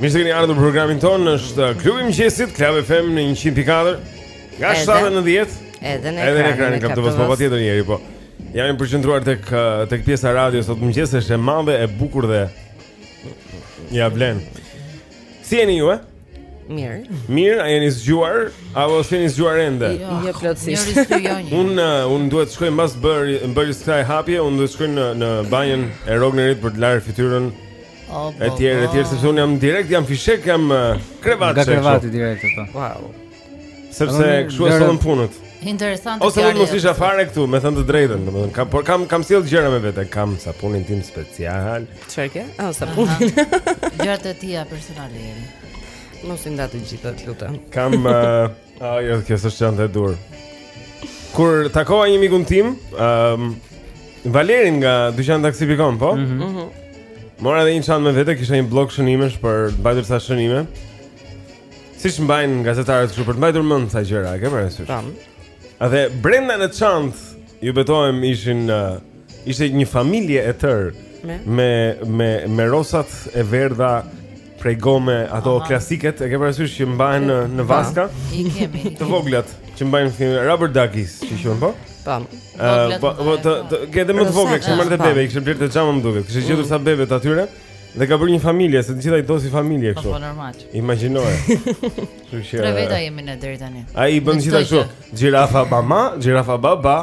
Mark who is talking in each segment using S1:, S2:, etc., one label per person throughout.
S1: Mirë se keni ardhur në programin tonë, është klubi i mëngjesit, Club FM në 104. Nga 7 në 10.
S2: Edhe në ekranin e Club
S1: TV. Edhe
S2: në
S1: ekranin tjetër njëri po. Jam i përqendruar tek eh, tek pjesa e radios sot mëngjes është e madhe, e bukur dhe ja vlen. Si jeni ju? Eh?
S2: Mirë.
S1: Mirë, a jeni zgjuar? Apo s'jeni zgjuar ende?
S2: Jo, jo plotësisht.
S3: Mirë, si jeni?
S1: Un eh, un duhet të shkoj mbas bër, bërë kësaj hapje, un duhet të shkoj në në banjën e Rognerit për të larë fytyrën. Etj, etj, sepse un jam direkt, jam fishek, jam krevat.
S4: Nga krevati direkt këtu.
S2: Wow.
S1: Sepse kshu e sollën punët.
S3: Interesant.
S1: Ose mund mos isha fare këtu, me thënë të drejtën, domethënë kam por kam kam sjell gjëra me vete, kam sapunin tim special.
S2: Çfarë ke? Ah, sapunin.
S3: Gjërat e tua personale.
S2: Mos i nda të gjitha, të lutem.
S1: Kam Ah, jo, kjo s'është çanta e duhur. Kur takoja një mikun tim, ëm um, Valerin nga dyqantaxi.com, po?
S4: Mhm.
S1: Mm mm Mora edhe një çantë me vete, kisha një blok shënimesh për të mbajtur ca shënime. Siç mbajnë gazetarët kështu për të mbajtur mend ca gjëra, e ke parasysh?
S2: Tam.
S1: Edhe brenda në çantë ju betohem ishin uh, Ishte një familje e tërë
S2: me
S1: me me, me rosat e verdha prej gome, ato
S3: Aha.
S1: klasiket, e ke parasysh që mbahen në në vaska?
S3: I kemi.
S1: Të voglat që mbajnë si rubber duckies, që quhen po?
S2: Tam.
S3: Ëh,
S1: po, po të të ke edhe më të vogla, kishte marrë bebe, kishte blerë te Jumbo më duket. Kishte gjetur mm. ca bebe të atyre dhe ka bërë një familje, se të gjitha i do si familje
S3: po,
S1: kështu.
S3: Po normal.
S1: Imagjinoje. Kështu që
S3: Tre veta jemi ne deri tani.
S1: Ai bën gjithashtu, xhirafa mama, xhirafa baba,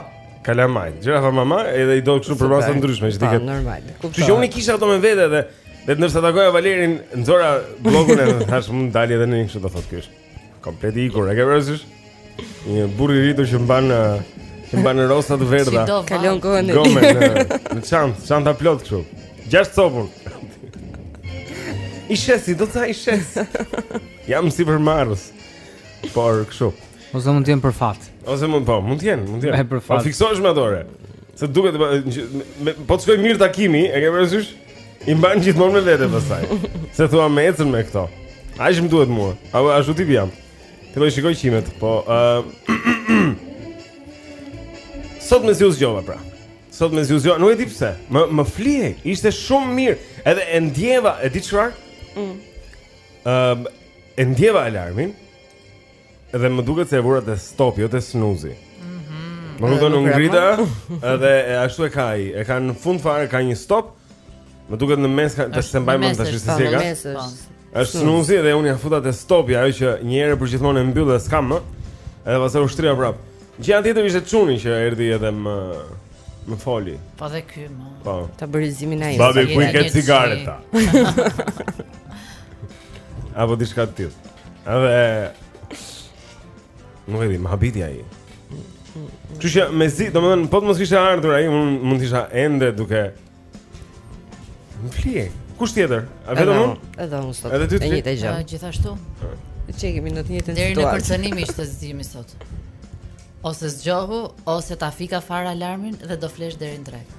S1: Kalamajt. Xhirafa mama, edhe i do kështu
S2: përmasa
S1: ndryshme që t'i ketë.
S2: Po, normal.
S1: Kështu që unë kisha ato me vete dhe dhe ndërsa takoja Valerin, nxora bllokun e thash mund dalje edhe në një kështu do thotë ky është. Komplet i ikur, e ke parasysh? Një burrë i rritur që mban që mban rosa të verdha.
S2: Kalon kohën e
S1: gome në çant, çanta plot kështu. Gjashtë copë. I shesi, do të thuash i shesi. Jam si për marrës. Por kështu.
S4: Ose mund të jem për fat.
S1: Ose mund po, mund të jem, mund të
S4: jem.
S1: Po fiksohesh me ato ore. Se duket po, po të shkoj mirë takimi, e ke parasysh? I mban gjithmonë me vete pastaj. Se thua më ecën me këto. Ai më duhet mua. A ashtu t'i mbaj. Ti po shikoj qimet, po ë Sot mezi u zgjova pra. Sot mezi u zgjova, nuk e di pse. Më më flihej, ishte shumë mirë. Edhe e ndjeva, e di çfarë? Ëm mm. e ndjeva alarmin. Edhe më duket se e vura te stop, jo te snuzi. Mhm. Më kupton
S2: nuk
S1: u ngrita, edhe e ashtu e ka ai, e ka në fund fare ka një stop. Më duket në mes ka të s'e mbaj mend
S3: tashi
S1: se si e ka.
S3: Po.
S1: Është snuzi dhe unë ia futa te stopi, ajo që një herë për gjithmonë e mbyll dhe s'ka më. Edhe pastaj u shtriva prapë. Gjëja tjetër ishte çuni që erdhi edhe më më foli.
S3: Po dhe ky më.
S1: Po.
S2: Ta bëri zgjimin ai.
S1: Babi ku i ke cigaret? Apo diçka të tillë. Edhe Nuk e di, më habiti ai Që që mezi, domethënë po të mos kishte ardhur ai Unë mund të isha ende duke Më flihej Kush tjetër? A vetëm
S2: unë? Edhe unë sot
S1: Edhe ty të
S2: njëjtën gjë
S3: Gjithashtu
S2: Qenkemi në të njëjtën situatë
S3: Deri në kërcënim ishte zgjimi sot Ose zgjohu, ose ta fika fare alarmin dhe do flesh deri në drekë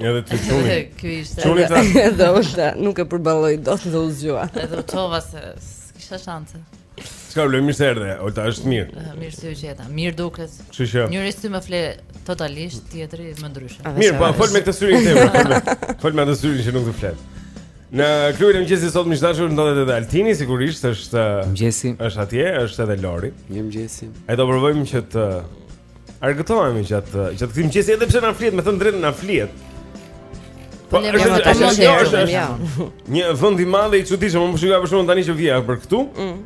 S1: Edhe ti çuni.
S3: Ky ishte.
S1: Çuni ta.
S2: Edhe unë nuk e përballoj dot dhe u zgjua.
S3: Edhe u çova se s'kisha shanse.
S1: Çkemi mirë se erdhe? Olta je mirë.
S3: Eh, mirë se ju gjeta. Mirë dukesh.
S1: Kështu që.
S3: Njëri sy më fle totalisht, tjetri më ndryshe.
S1: Mirë, po fol me këtë syrin tjetër. Fol me atë syrin që nuk të flet. Në klubin e mëngjesit sot miq të dashur ndodhet edhe Altini sigurisht është eh,
S5: mëngjesi.
S1: Është atje, është edhe Lori.
S5: Mirëmëngjesi.
S1: E do provojmë që të Argëtohemi gjatë gjatë këtij mëngjesi edhe pse na flihet, me thënë të drejtën na flihet. Po, është një emocion,
S2: ja.
S1: Një vend i madh i çuditshëm, unë po shikoja për shembull tani që vija për këtu. Mm.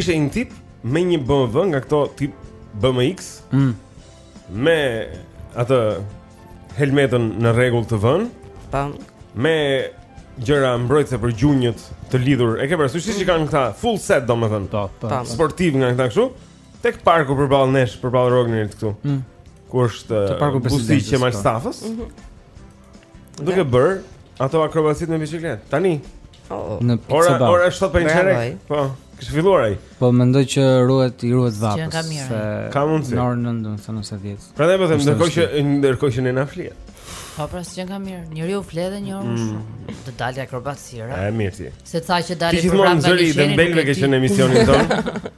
S1: Ishte një tip me një BMW nga këto tip BMX.
S5: Mm.
S1: Me atë helmetën në rregull të vënë. Tam.
S2: Po.
S1: Me gjëra mbrojtëse për gjunjët të lidhur. E ke parasysh si që kanë këta full set domethënë.
S5: Po, po.
S1: Sportiv nga këta kështu. Tek parku përballë nesh, përballë Rognerit këtu.
S5: Mm.
S1: Ku është busti
S5: i
S1: Qemal Stafës?
S5: Po.
S1: Mhm. Mm Duke bërë ato akrobacitë me biçikletë. Tani.
S2: Oh.
S5: Në
S1: ora ora 7
S2: pa
S1: çerek. Po. Kishte filluar ai.
S5: Po mendoj që ruhet i ruhet vapës.
S3: Ka mirë.
S1: Ka mundësi.
S5: Në orën 9, domethënë ose 10.
S1: Prandaj po them ndërkohë që ndërkohë që ne na flihet.
S3: Po pra s'gjën ka mirë. Njeriu fle dhe një orë mm. shumë. Të bëjë akrobacira.
S1: Është mirë ti.
S3: Se tha që dalë
S1: për prapë. Ti gjithmonë zëri i
S2: dembelëve je në
S1: emisionin tonë.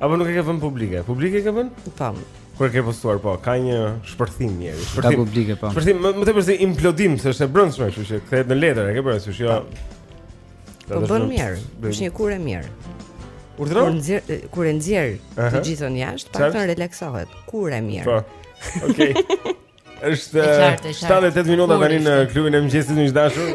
S1: Apo
S3: nuk
S2: e ke
S1: vënë publike? Publike e ke vënë?
S2: Tam.
S1: Kur e ke postuar po, ka një shpërthim njëri, shpërthim.
S5: Ka publike po.
S1: Shpërthim më, më tepër se implodim, se është e brendshme, kështu që kthehet në letër, e ke bërë, kështu jo.
S2: Po bën mirë. Është një kurë e mirë. Urdhëro?
S1: Kur
S2: nxjer kur e nxjer të gjithën jashtë, pastaj relaksohesh. Kurë e mirë.
S1: Po. Okej. Është
S3: 7 e
S1: 8 minuta tani në klubin e mëngjesit miq të
S4: dashur.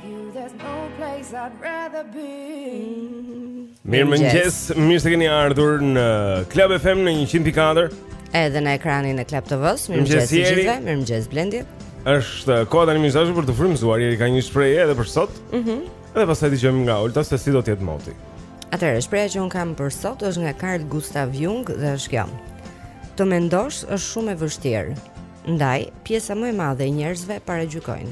S4: Mirëmëngjes,
S1: mirë se keni ardhur në Club FM në 100.4
S2: Edhe në ekranin e Club TV-s, mirëmëngjes të gjithëve, mirëmëngjes Blendi
S1: është koha tani miq të dashur për t'u frymëzuar, Jeri ka një shprehje edhe për sot
S2: mm -hmm.
S1: Edhe pastaj të dëgjojmë nga Olta se si do të jetë moti
S2: Atëherë, shprehja që unë kam për sot është nga Carl Gustav Jung dhe është kjo Të mendosh është shumë e vështirë Ndaj, pjesa më e madhe e njerëzve paragjykojnë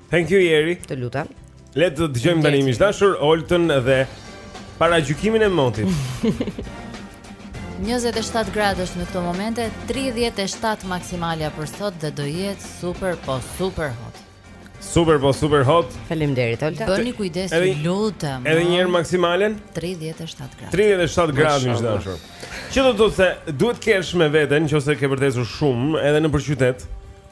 S1: Thank you Jeri.
S2: Të lutem.
S1: Le të dëgjojmë tani miq të dashur Oltën dhe paragjykimin e motit.
S3: 27 gradë është në këto momente, 37 maksimalja për sot dhe do jetë super po super hot.
S1: Super po super hot.
S2: Faleminderit Olta.
S3: Bëni kujdes, ju lutem.
S1: Edhe një herë maksimalen?
S3: 37 gradë.
S1: 37 gradë miq
S2: të
S1: dashur. Që do të thotë se duhet të kesh me veten nëse ke për
S2: të
S1: ecur shumë edhe
S2: nëpër
S1: qytet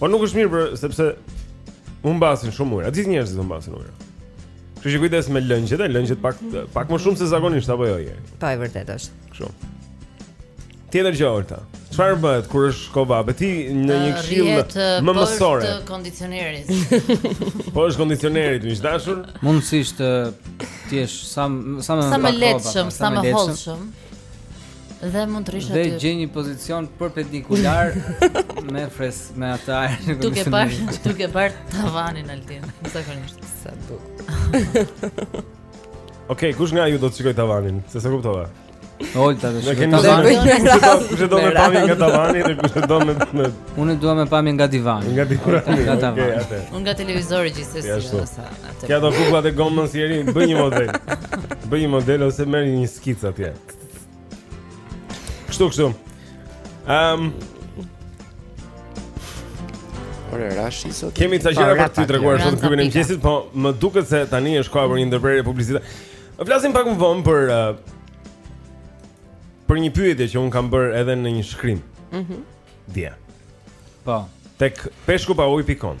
S1: Po nuk është mirë për sepse humbasin shumë ujë. A gjithë njerëzit humbasin ujë. Kështu që kujdes me lëngjet, e lëngjet pak më shumë se zakonisht apo jo Jeri.
S2: Po e vërtetë është.
S1: Kështu. Tjetër gjë Olta. Çfarë bëhet kur është koha? Bëje ti një
S3: këshillë
S1: më mësore.
S3: Poshtë kondicionerit.
S1: Poshtë kondicionerit miq të dashur.
S5: Mundësisht të rri sa sa më
S3: sa më lehtëshëm, sa më hollshëm. Dhe mund të
S5: rrish
S3: aty.
S5: Dhe gjej një pozicion perpendikular me fres me atë ajër që
S3: kemi.
S5: Duke
S3: parë, duke parë tavanin altin. Zakonisht
S2: sa duk.
S1: Okej, kush nga ju do të shikojë tavanin? Se s'e kuptova.
S5: Olta
S6: do
S5: të
S1: shikojë tavanin.
S6: Kush do
S1: me
S6: pamje nga tavani dhe kush do me me
S5: Unë dua me pamje nga divani.
S6: Nga divani.
S5: Nga tavani.
S3: Unë nga televizori gjithsesi.
S6: Ja, Kjo do kukullat e gomës si Jeri, bëj një model. Bëj një model ose merr një skicë atje. Kështu, kështu. Ehm.
S7: Um, Ora rashi sot.
S6: Kemi ca gjëra për
S1: të
S6: treguar sot në klubin e mëngjesit, po më duket se tani është koha për një ndërprerje publicitare. Flasim pak më vonë për uh, për një pyetje që unë kam bërë edhe në një shkrim. Mhm. Mm Dje.
S5: Po.
S6: Tek peshku
S1: pa ujë pikë com.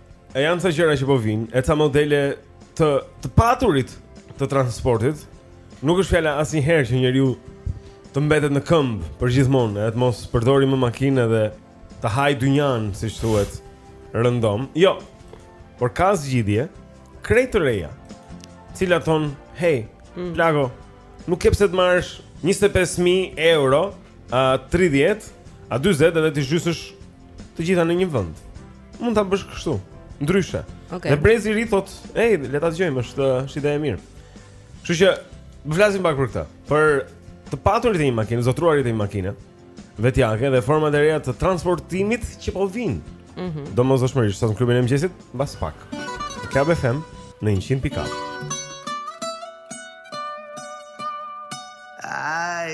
S1: E
S6: janë ca gjëra që po vijnë, e ca modele të të paturit të transportit. Nuk është fjala asnjëherë që njeriu të mbetet në këmbë përgjithmonë, edhe të mos përdorë më makinë dhe të hajë dynjanë, siç thuhet, rëndom. Jo. Por ka zgjidhje krejt të reja. Të cilat thonë, "Hey, plako, nuk ke pse të marrësh 25000 euro, a 30, a 40 edhe t'i zhysësh Të gjitha në një vend. Mund ta bësh kështu. Ndryshe.
S1: Okay.
S6: Dhe brezi i ri thot, "Ej, le ta dëgjojmë, ësht është ide e mirë." Kështu që do flasim pak për këtë. Për të paturit e një makine, të zotëruarit e një makine, vetjake dhe format e reja të transportimit që po vijnë. Mhm. Mm Domosdoshmërisht sot në klubin e mëngjesit, mbas pak. Club FM në 100.4. Aj,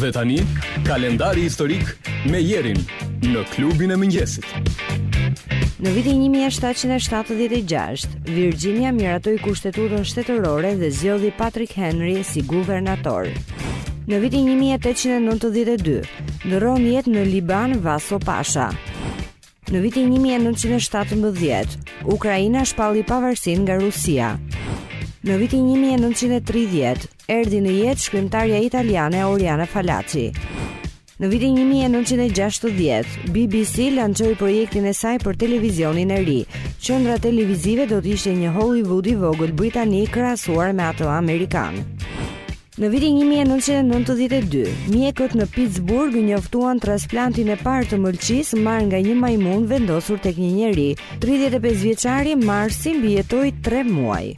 S6: Dhe
S8: tani, kalendari historik me Jerin në klubin e mëngjesit.
S9: Në vitin 1776, Virginia miratoi kushtetutën shtetërore dhe zgjodhi Patrick Henry si guvernator. Në vitin 1892, ndërron jetë në Liban Vaso Pasha. Në vitin 1917, Ukraina shpalli pavarësinë nga Rusia. Në vitin 1930, erdhi në jetë shkrimtarja italiane Oriana Fallaci. Në vitin 1960, BBC lançoi projektin e saj për televizionin e ri. Qendra televizive do të ishte një Hollywood i vogël britanik krahasuar me atë amerikan. Në vitin një mijë e nëntëqind e nëntëdhjetë e dy, mjekët në Pittsburgh njoftuan transplantin e parë të mëlçisë marrë nga një majmun vendosur tek një njeri. 35 vjeçari Marsi mbijetoi 3 muaj.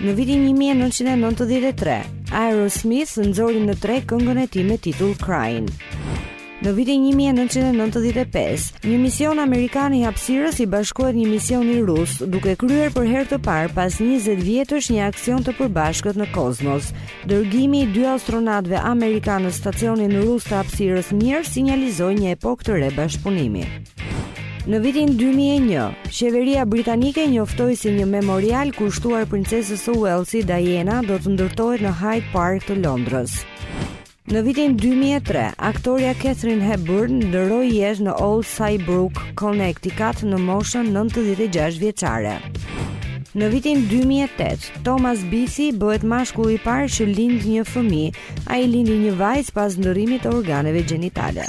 S9: Në vitin 1993, Aerosmith nxori në treg këngën e tij me titull Crying. Në vitin 1995, një mision amerikan i hapësirës i bashkohet një misioni rus, duke kryer për herë të parë pas 20 vjetësh një aksion të përbashkët në kozmos. Dërgimi i dy astronautëve amerikanë në stacionin rus të hapësirës Mir sinjalizoi një epokë të re bashkëpunimi. Në vitin 2001, qeveria britanike njoftoi se një memorial kushtuar princesës së Uellsit, Diana, do të ndërtohet në Hyde Park të Londrës. Në vitin 2003, aktorja Katharine Hepburn ndërroi jetë në Old Saybrook, Connecticut në moshën 96 vjeçare. Në vitin 2008, Thomas Beatie bëhet mashkulli i parë që lind një fëmijë. Ai lindi një vajzë pas ndërrimit të organeve
S1: gjenitale.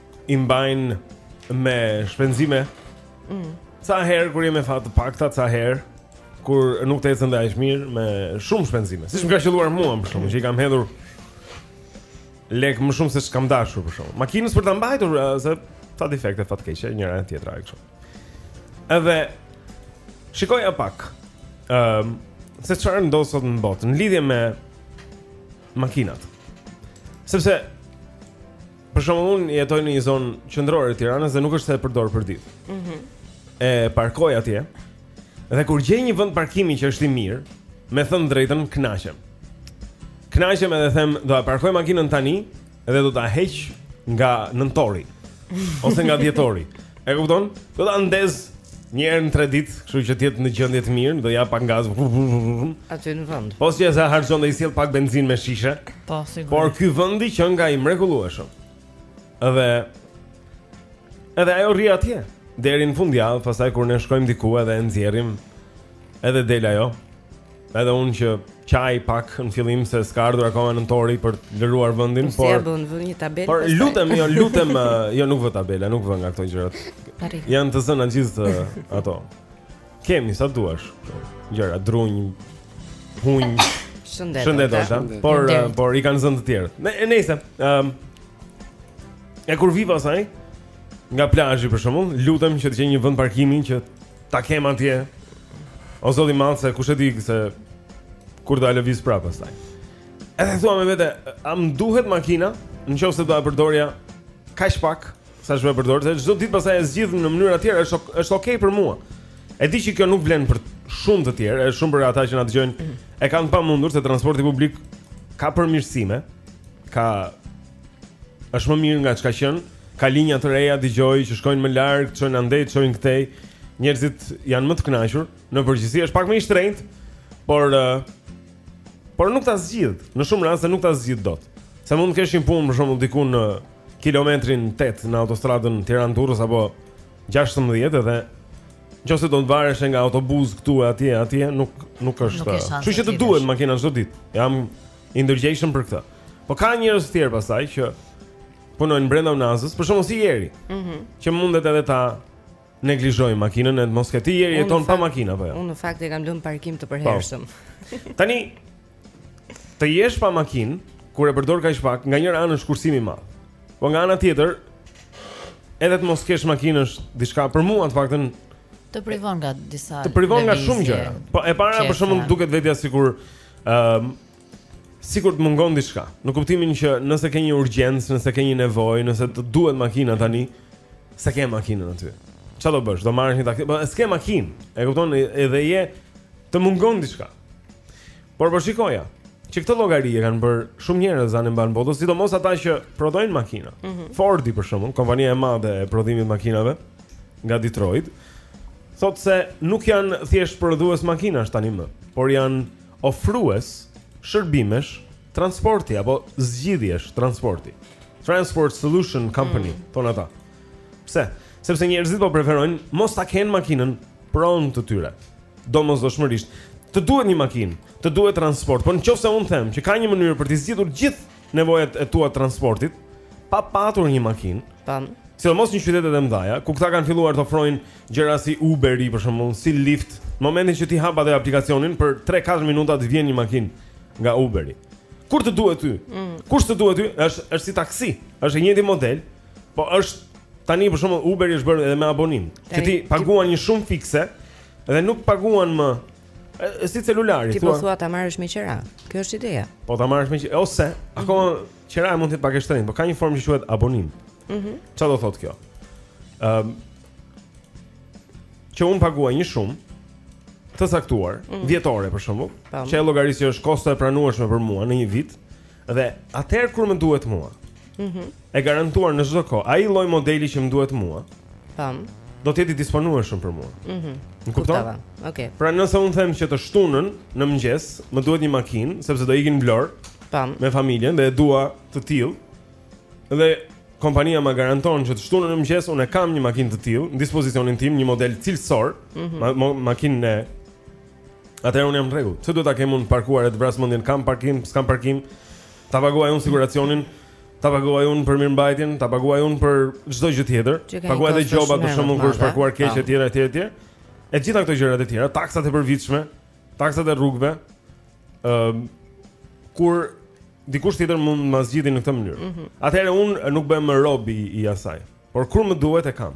S1: i mbajnë me shpenzime.
S9: Mm.
S1: Ca herë kur jemi fat të pakta, ca herë kur nuk të ecën dhe aq mirë me shumë shpenzime. Siç më ka qelluar mua për shembull që i kam hedhur lek më shumë se ç'kam dashur për shkak të makinës për ta mbajtur se ca defekte fatkeqe njëra e tjetra kështu. Edhe shikoja pak. Ehm, um, se çfarë ndodh sot në botë në lidhje me makinat. Sepse Për shembull, unë jetoj në një zonë qendrore të Tiranës dhe nuk është se e përdor për ditë.
S9: Mhm.
S1: Mm e parkoj atje. Dhe kur gjej një vend parkimi që është i mirë, me thënë të drejtën, kënaqem. Kënaqem edhe them, do ta parkoj makinën tani dhe do ta heq nga nëntori ose nga dhjetori. E kupton? Do ta ndez një herë në 3 ditë, kështu që të jetë në gjendje të mirë, do i jap pak gaz.
S9: Aty në vend.
S1: Po si sa harxhon dhe i sjell pak benzinë me shishe.
S3: Po sigurisht.
S1: Por ky vendi qenka i mrekullueshëm. Edhe edhe ajo rri atje deri në fundjavë, pastaj kur ne shkojmë diku edhe e nxjerrim edhe del ajo. Edhe unë që qaj pak në fillim se s'ka ardhur akoma nëntori për të liruar vendin,
S9: por si ja bën vë një tabelë.
S1: Por lutem, jo lutem, jo nuk vë tabela, nuk vë nga këto gjërat. Janë të zëna gjithë ato. Kemi sa duash. Gjëra drunj, hunj.
S9: Shëndet.
S1: Shëndet ata. Por por i kanë zënë të tjerë. Ne nejse. Ëm. Ja kur vij pastaj nga plazhi për shembull, lutem që të gjej një vend parkimi që Ta kem atje. O zot i madh se kush e di se kur do ta lëviz prapë pastaj. Edhe thua me vete, a më duhet makina? Në qoftë se do ta përdorja kaq pak sa ç'e përdor, se çdo ditë pastaj e zgjidh në mënyra të tjera, është është okay për mua. E di që kjo nuk vlen për shumë të tjerë, është shumë për ata që na dëgjojnë. E kanë të pamundur se transporti publik ka përmirësime, ka Është më mirë nga ç'ka qenë, ka linja të reja dëgjoj që shkojnë më larg, shkojnë andej, shkojnë këtej. Njerëzit janë më të kënaqur, në përgjithësi është pak më i shtrenjtë, por uh, por nuk ta zgjidh. Në shumë raste nuk ta zgjidh dot. Se mund të kesh një punë për shembull diku në kilometrin 8 në autostradën Tiranë-Durrës apo 16 edhe nëse do të varesh nga autobusi këtu e atje atje nuk nuk është. Kështu që të duhet makina çdo ditë. Jam I ndërgjegjshëm për këtë. Po ka njerëz të tjerë pastaj që punojnë brenda unazës, për shembull si Jeri.
S9: Mhm.
S1: Mm që mundet edhe ta neglizhojnë makinën ndonëse ti Jeri jeton pa makinë apo jo.
S9: Unë në fakt e kam lënë parkim të po. përhershëm.
S1: Tani të jesh pa makinë kur e përdor kaq pak, nga njëra anë është kursim i madh. Po nga ana tjetër edhe të mos kesh makinë është diçka për mua në fakt
S3: Të privon nga disa
S1: Të privon nga
S3: lëvizje.
S1: shumë gjëra. Po e para për
S3: Qejfe.
S1: shembull duket vetja sikur Ëm sikur të mungon diçka. Në kuptimin që nëse ke një urgjencë, nëse ke një nevojë, nëse të duhet makina tani, s'e ke makinën aty. Çfarë do bësh? Do marrësh një taksi? Po s'ke makinë. E kupton? Edhe je të mungon diçka. Por po shikoja, që këtë llogari e kanë bërë shumë njerëz anembanë botës, sidomos ata që prodhojnë makina.
S9: Mm -hmm.
S1: Fordi për shembull, kompania e madhe e prodhimit të makinave nga Detroit, ë thotë se nuk janë thjesht prodhues makinash tani më, por janë ofrues shërbimesh transporti apo zgjidhjesh transporti. Transport Solution Company, mm. thonë ata. Pse? Sepse njerëzit po preferojnë mos ta kenë makinën pronë të tyre. Domosdoshmërisht, të duhet një makinë, të duhet transport, por nëse unë them që ka një mënyrë për t'i zgjidhur gjithë nevojat e tua transportit pa patur një makinë.
S9: Tan.
S1: Sidomos në qytetet e mëdha, ku këta kanë filluar të ofrojnë gjëra si Uberi, për shembull, si Lyft. Në momentin që ti hap atë aplikacionin për 3-4 minuta të vjen një makinë nga Uberi. Kur të duhet ty?
S9: Mm.
S1: Kur të duhet ty? Është është si taksi. Është i njëjti model, po është tani për shembull Uberi është bërë edhe me abonim. Që ti paguan një shumë fikse dhe nuk paguan më Është si celulari, thua.
S9: Ti po thua ta marrësh me qera. Kjo është ideja.
S1: Po ta marrësh me qera ose akoma mm -hmm. qera mund të jetë pak e shtrenjtë, por ka një formë që quhet abonim.
S9: Mhm.
S1: Mm Çfarë do thotë kjo? Ëm um, që un paguaj një shumë të caktuar,
S9: mm -hmm.
S1: vjetore për shembull, që e llogaris që është kosto e pranueshme për mua në një vit, Dhe atëherë kur më duhet mua.
S9: Mhm.
S1: Mm e garantuar në çdo kohë, ai lloj modeli që më duhet mua.
S9: Tam.
S1: Do të jetë i disponueshëm për mua.
S9: Mhm.
S1: Mm më kupton?
S9: Okej. Okay.
S1: Pra nëse un them që të shtunën në mëngjes, më duhet një makinë, sepse do ikin në Vlorë.
S9: Tam.
S1: Me familjen dhe e dua të tillë. Dhe kompania më garanton që të shtunën në mëngjes un e kam një makinë të tillë në dispozicionin tim, një model cilësor,
S9: mm
S1: -hmm. ma, ma, makinë Atëherë unë jam në rregull. Pse duhet ta kem unë parkuar e të vras mendjen? Kam parkim, s'kam parkim. Ta paguaj unë siguracionin, ta paguaj unë për mirëmbajtjen, ta paguaj unë për çdo gjë tjetër. Paguaj edhe gjoba për
S9: shembull
S1: kur është parkuar keq etj etj etj. E gjitha këto gjërat e tjera, taksat e përvitshme, taksat e rrugëve. Ëm kur dikush tjetër mund të ma zgjidhë në këtë mënyrë.
S9: Mm -hmm.
S1: Atëherë unë nuk bëhem më rob i, i asaj, por kur më duhet e kam.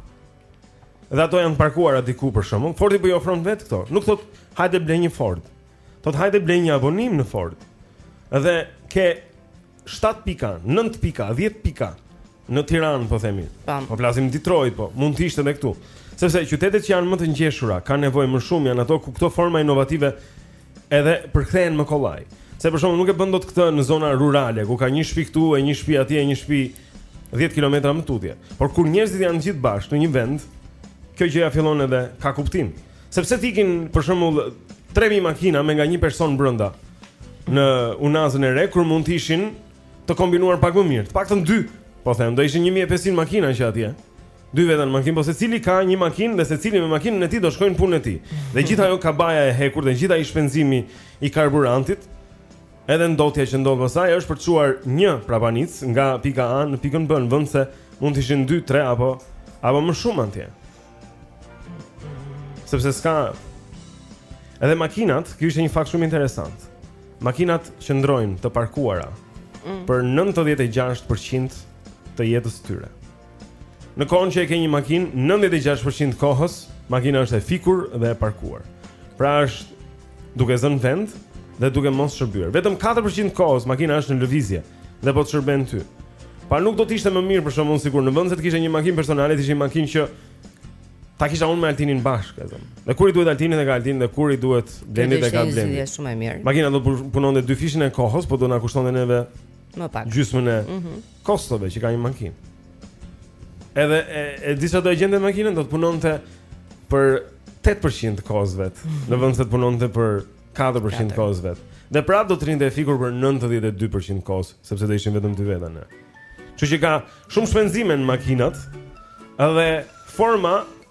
S1: Dhe ato janë të parkuara diku për shembull, Fordi po i ofron vetë këto. Nuk thot hajde ble një Ford. Thot hajde ble një abonim në Ford. Dhe ke 7 pika, 9 pika, 10 pika në Tiranë, po themi.
S9: Tam.
S1: Po flasim Detroit, po mund të ishte edhe këtu. Sepse qytetet që janë më të ngjeshura kanë nevojë më shumë janë ato ku këto forma inovative Edhe përkthehen më kollaj. Se për shembull nuk e bën dot këtë në zona rurale ku ka një shtëpi këtu e një shtëpi atje e një shtëpi 10 kilometra më tutje. Por kur njerëzit janë gjithë bashkë në një vend, kjo gjëja fillon edhe ka kuptim. Sepse të ikin për shembull 3000 makina me nga një person brenda në Unazën e Re kur mund të ishin të kombinuar pak më mirë. Të paktën dy, po them, do ishin 1500 makina që atje. Dy veta në makinë, po secili ka një makinë dhe secili me makinën e tij do shkojnë punën e tij. Dhe gjithë ajo kaba e hekur dhe gjithë ai shpenzimi i karburantit, edhe ndotja që ndodh pasaj është për të çuar një prapanicë nga pika A në pikën B, në vend se mund të ishin 2, 3 apo apo më shumë andej. Sepse s'ka Edhe makinat, kjo ishte një fakt shumë interesant. Makinat qëndrojnë të parkuara
S9: mm.
S1: për 96% të jetës së tyre. Në kohën që e ke një makinë, 96% kohës makina është e fikur dhe e parkuar.
S6: Pra është duke zënë vend dhe duke mos shërbyer. Vetëm 4% kohës makina është në lëvizje dhe po të shërben ty. Po nuk do të ishte më mirë për shembull sikur në vend se të kishe një makinë personale, të ishte një makinë që ta kisha unë me Altinin bashkë, e them. Dhe kur i duhet Altinit e ka Altini dhe kur i duhet Blendit e ka Blendi.
S9: Është shumë e mirë.
S6: Makina do të punonte dyfishin e kohës, po do na kushtonte neve
S9: më pak.
S6: Gjysmën e
S9: mm -hmm.
S6: Kostove që ka një makinë. Edhe e, e disa do e gjente makinën, do të punonte për 8% të kohës vet, në vend se të punonte për 4% të kohës vet. Dhe prapë do të rinte e fikur për 92% kohës, sepse do ishim vetëm dy veta ne. Kështu që ka shumë shpenzime në makinat. Edhe forma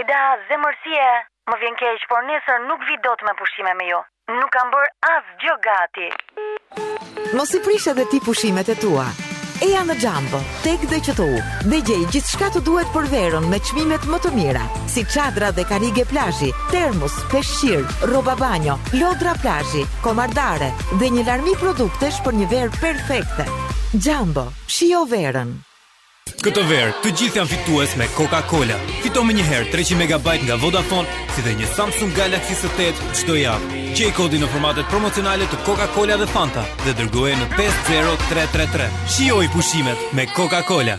S6: Eda, zemër si je?
S10: Më vjen keq, por nesër nuk vij dot me pushime me ju. Nuk kam bërë asgjë gati.
S11: Mos i prish edhe ti pushimet e tua. Eja në Jumbo, TEG dhe QTU, dhe gjej gjithçka të duhet për verën me çmimet më të mira, si çadra dhe karige plazhi, termus, peshqir, rroba banje, lodra plazhi, komardare dhe një larmi produktesh për një verë perfekte. Jumbo Shijo verën!
S12: Këtë verë, të gjithë janë fitues me Coca-Cola. Fito menjëherë 300 MB nga Vodafone, si dhe një Samsung Galaxy S8 çdo javë. Gjej kodin në formatet promocionale të Coca-Cola dhe Fanta dhe dërgoje në 50333. Shijoji pushimet me Coca-Cola.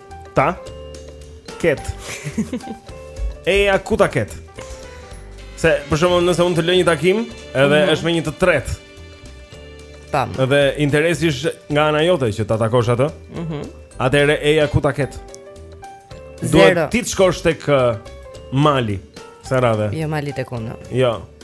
S1: Ta Ket Eja ku ta ket Se për shembull nëse unë të lë një takim Edhe
S9: mm -hmm.
S1: është me një të tretë
S9: Tam
S1: Edhe interesi është nga ana jote që ta takosh atë
S9: mm -hmm.
S1: Atëherë eja ku ta ket
S9: Zero
S1: Duhet ti të shkosh tek Mali Sarave
S9: Jo mali tek unë
S1: Jo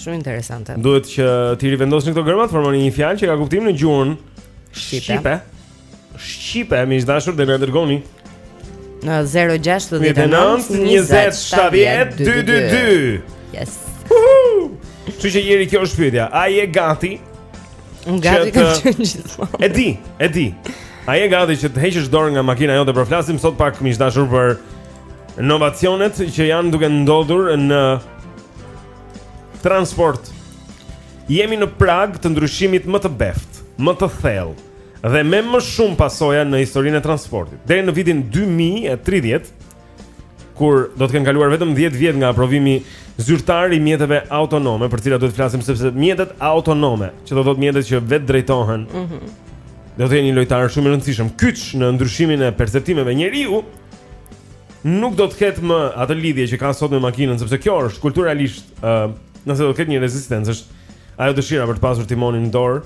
S9: Shumë interesante.
S1: Duhet që t'i rivendosni këto gërmat, formoni një fjalë që ka kuptim në gjuhën shqipe. Shqipe, miq të dashur dhe na e dërgoni
S9: në 069
S1: 20 70 222.
S9: Yes.
S1: Kështu që Eri kjo është pyetja, a je gati?
S9: Unë gati
S1: të...
S9: kam qenë gjithmonë.
S1: E di, e di. A je gati që të heqësh dorë nga makina jote po flasim sot pak miq të dashur për Inovacionet që janë duke ndodhur në transport. Jemi në prag të ndryshimit më të beftë, më të thellë dhe me më shumë pasoja në historinë e transportit. Deri në vitin 2030, kur do të kenë kaluar vetëm 10 vjet nga aprovimi zyrtar i mjeteve autonome, për të cilat duhet të flasim sepse mjetet autonome, që do të thotë mjetet që vetë drejtohen.
S9: Mhm.
S1: Mm do të jenë një lojtar shumë i rëndësishëm kyç në ndryshimin e perceptimeve njeriu. nuk do të ketë më atë lidhje që ka sot me makinën, sepse kjo është kulturalisht, ë, uh, nëse do të ketë një rezistencë, është ajo dëshira për të pasur timonin në dorë,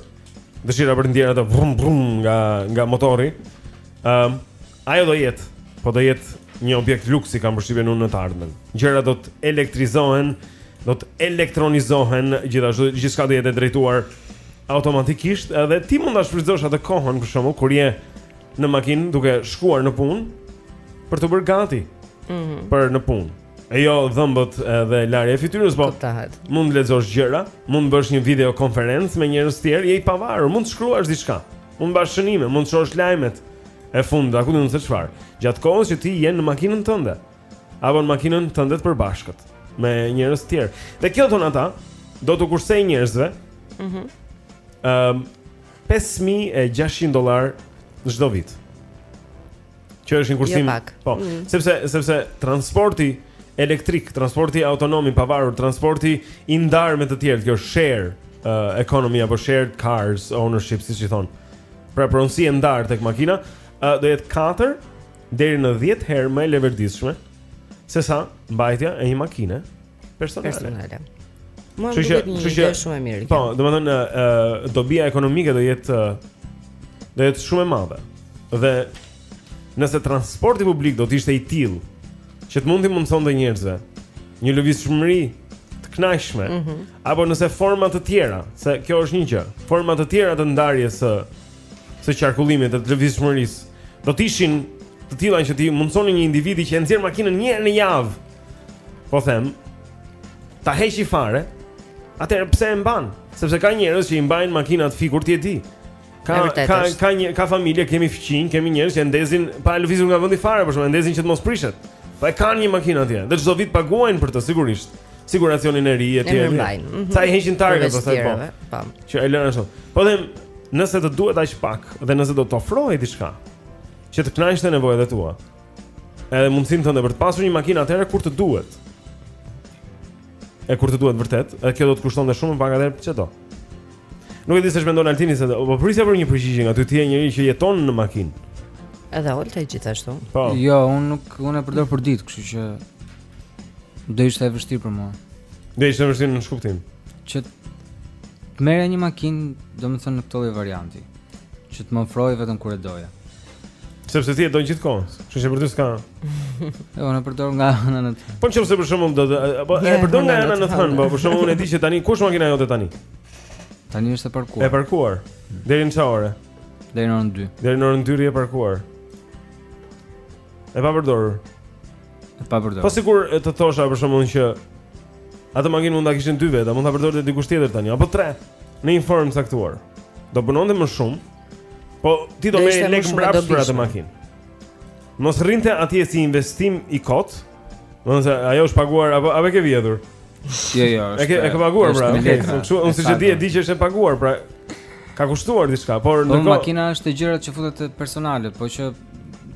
S1: dëshira për të ndjerë atë brum brum nga nga motori. Ë, um, ajo do jetë, po do jetë një objekt luksi kam përshtypjen unë në të ardhmen. Gjërat do të elektrizohen, do të elektronizohen, gjithashtu gjithçka do jetë drejtuar automatikisht, edhe ti mund ta shfrytëzosh atë kohën për shkakun kur je në makinë duke shkuar në punë për t'u bërë gati.
S9: Mhm.
S1: Mm për në punë. E jo dhëmbët dhe larja e fytyrës, po. Kuptohet. Mund të lexosh gjëra, mund të bësh një videokonferencë me njerëz të tjerë, je i pavarur, mund të shkruash diçka. Mund të bash shënime, mund të shohësh lajmet e fundit, apo nuk e di çfarë. Gjatë kohës që ti je në makinën tënde apo në makinën tënde të përbashkët me njerëz të tjerë. Dhe kjo thonë ata, do t'u kursejë njerëzve.
S9: Mhm.
S1: Mm Ëm um, 5600 dollarë çdo vit. Që është një kursim,
S9: jo
S1: po,
S9: mm.
S1: sepse sepse transporti elektrik, transporti autonom i pavarur, transporti i ndarë me të tjerë, kjo share uh, economy apo shared cars ownership siç i thonë. Pra pronësi e ndarë tek makina, uh, do jetë 4 deri në 10 herë më e leverdisshme se sa mbajtja e një makine personale.
S9: Personale. Më duket një ide shumë e mirë.
S1: Po, domethënë ë uh, dobia ekonomike do jetë do jetë shumë e madhe. Dhe nëse transporti publik do të ishte i tillë që të mund t'i mundësonte njerëzve një lëvizshmëri të kënaqshme
S9: mm -hmm.
S1: apo nëse forma të tjera, se kjo është një gjë, forma të tjera të ndarjes së së qarkullimit të lëvizshmërisë do të ishin të tilla që t'i mundësonin një individi që e nxjerr makinën një herë në javë Po them, ta heqë fare, atëherë pse e mban? Sepse ka njerëz që i mbajnë makinat fikur ti e di. Ka ka ka një ka familje, kemi fqinj, kemi njerëz që ndezin pa lëvizur nga vendi fare, por shumë ndezin që të mos prishet. Po e kanë një makinë atje, dhe çdo vit paguajnë për të sigurisht. Siguracionin e ri etj.
S9: Mhm.
S1: Sa i heqin targa pastaj po.
S9: po.
S1: Që e lënë ashtu. Po them, nëse të duhet aq pak dhe nëse do të ofrohej diçka që të kënaqte nevojat e tua, Edhe mundësinë tënde për të pasur një makinë atëherë kur të duhet. E kur të duhet vërtet, edhe kjo do të kushtonte shumë më pak atëherë pse do. Nuk e di se ç'mendon Altini se po prisja për një përgjigje nga ty ti je njëri që jeton në makinë.
S9: Edhe Olta gjithashtu.
S1: Po.
S5: Jo, unë nuk unë e përdor për ditë, kështu që do ishte e vështirë për mua.
S1: Do ishte e vështirë në ç'kuptim.
S5: Që të merrja një makinë, domethënë në këtë lloj varianti, që të më ofrohej vetëm kur e doja.
S1: Sepse ti e don gjithkohë. Kështu që për ty s'ka.
S5: Jo, unë e përdor nga ora nëntë.
S1: Po nëse për shembull do të po e përdor nga
S5: ora
S1: nëntë
S5: thënë,
S1: po për shembull unë e di që tani ku është makina jote tani?
S5: Tani është e parkuar.
S1: E parkuar. Deri në ç'orë.
S5: Deri në orën 2.
S1: Deri në orën 2 e parkuar. E pa përdorur.
S5: E pa përdorur.
S1: Po sikur të thosha për shembull që atë makinë mund ta kishin dy veta, mund ta përdorte dikush tjetër tani, apo tre në një formë të caktuar. Do punonte më shumë. Po ti do
S9: merrje
S1: lek mbrapsht për atë makinë. Mos rrinte atje si investim i kot. Do të thotë ajo është paguar apo apo e ke vjedhur?
S5: Jo, jo.
S1: E ke e ke paguar pra. Kështu unë s'e di, e di që është e paguar pra. Ka kushtuar diçka, por
S5: po,
S1: ndërkohë
S5: makina është te gjërat që futet te personale, po që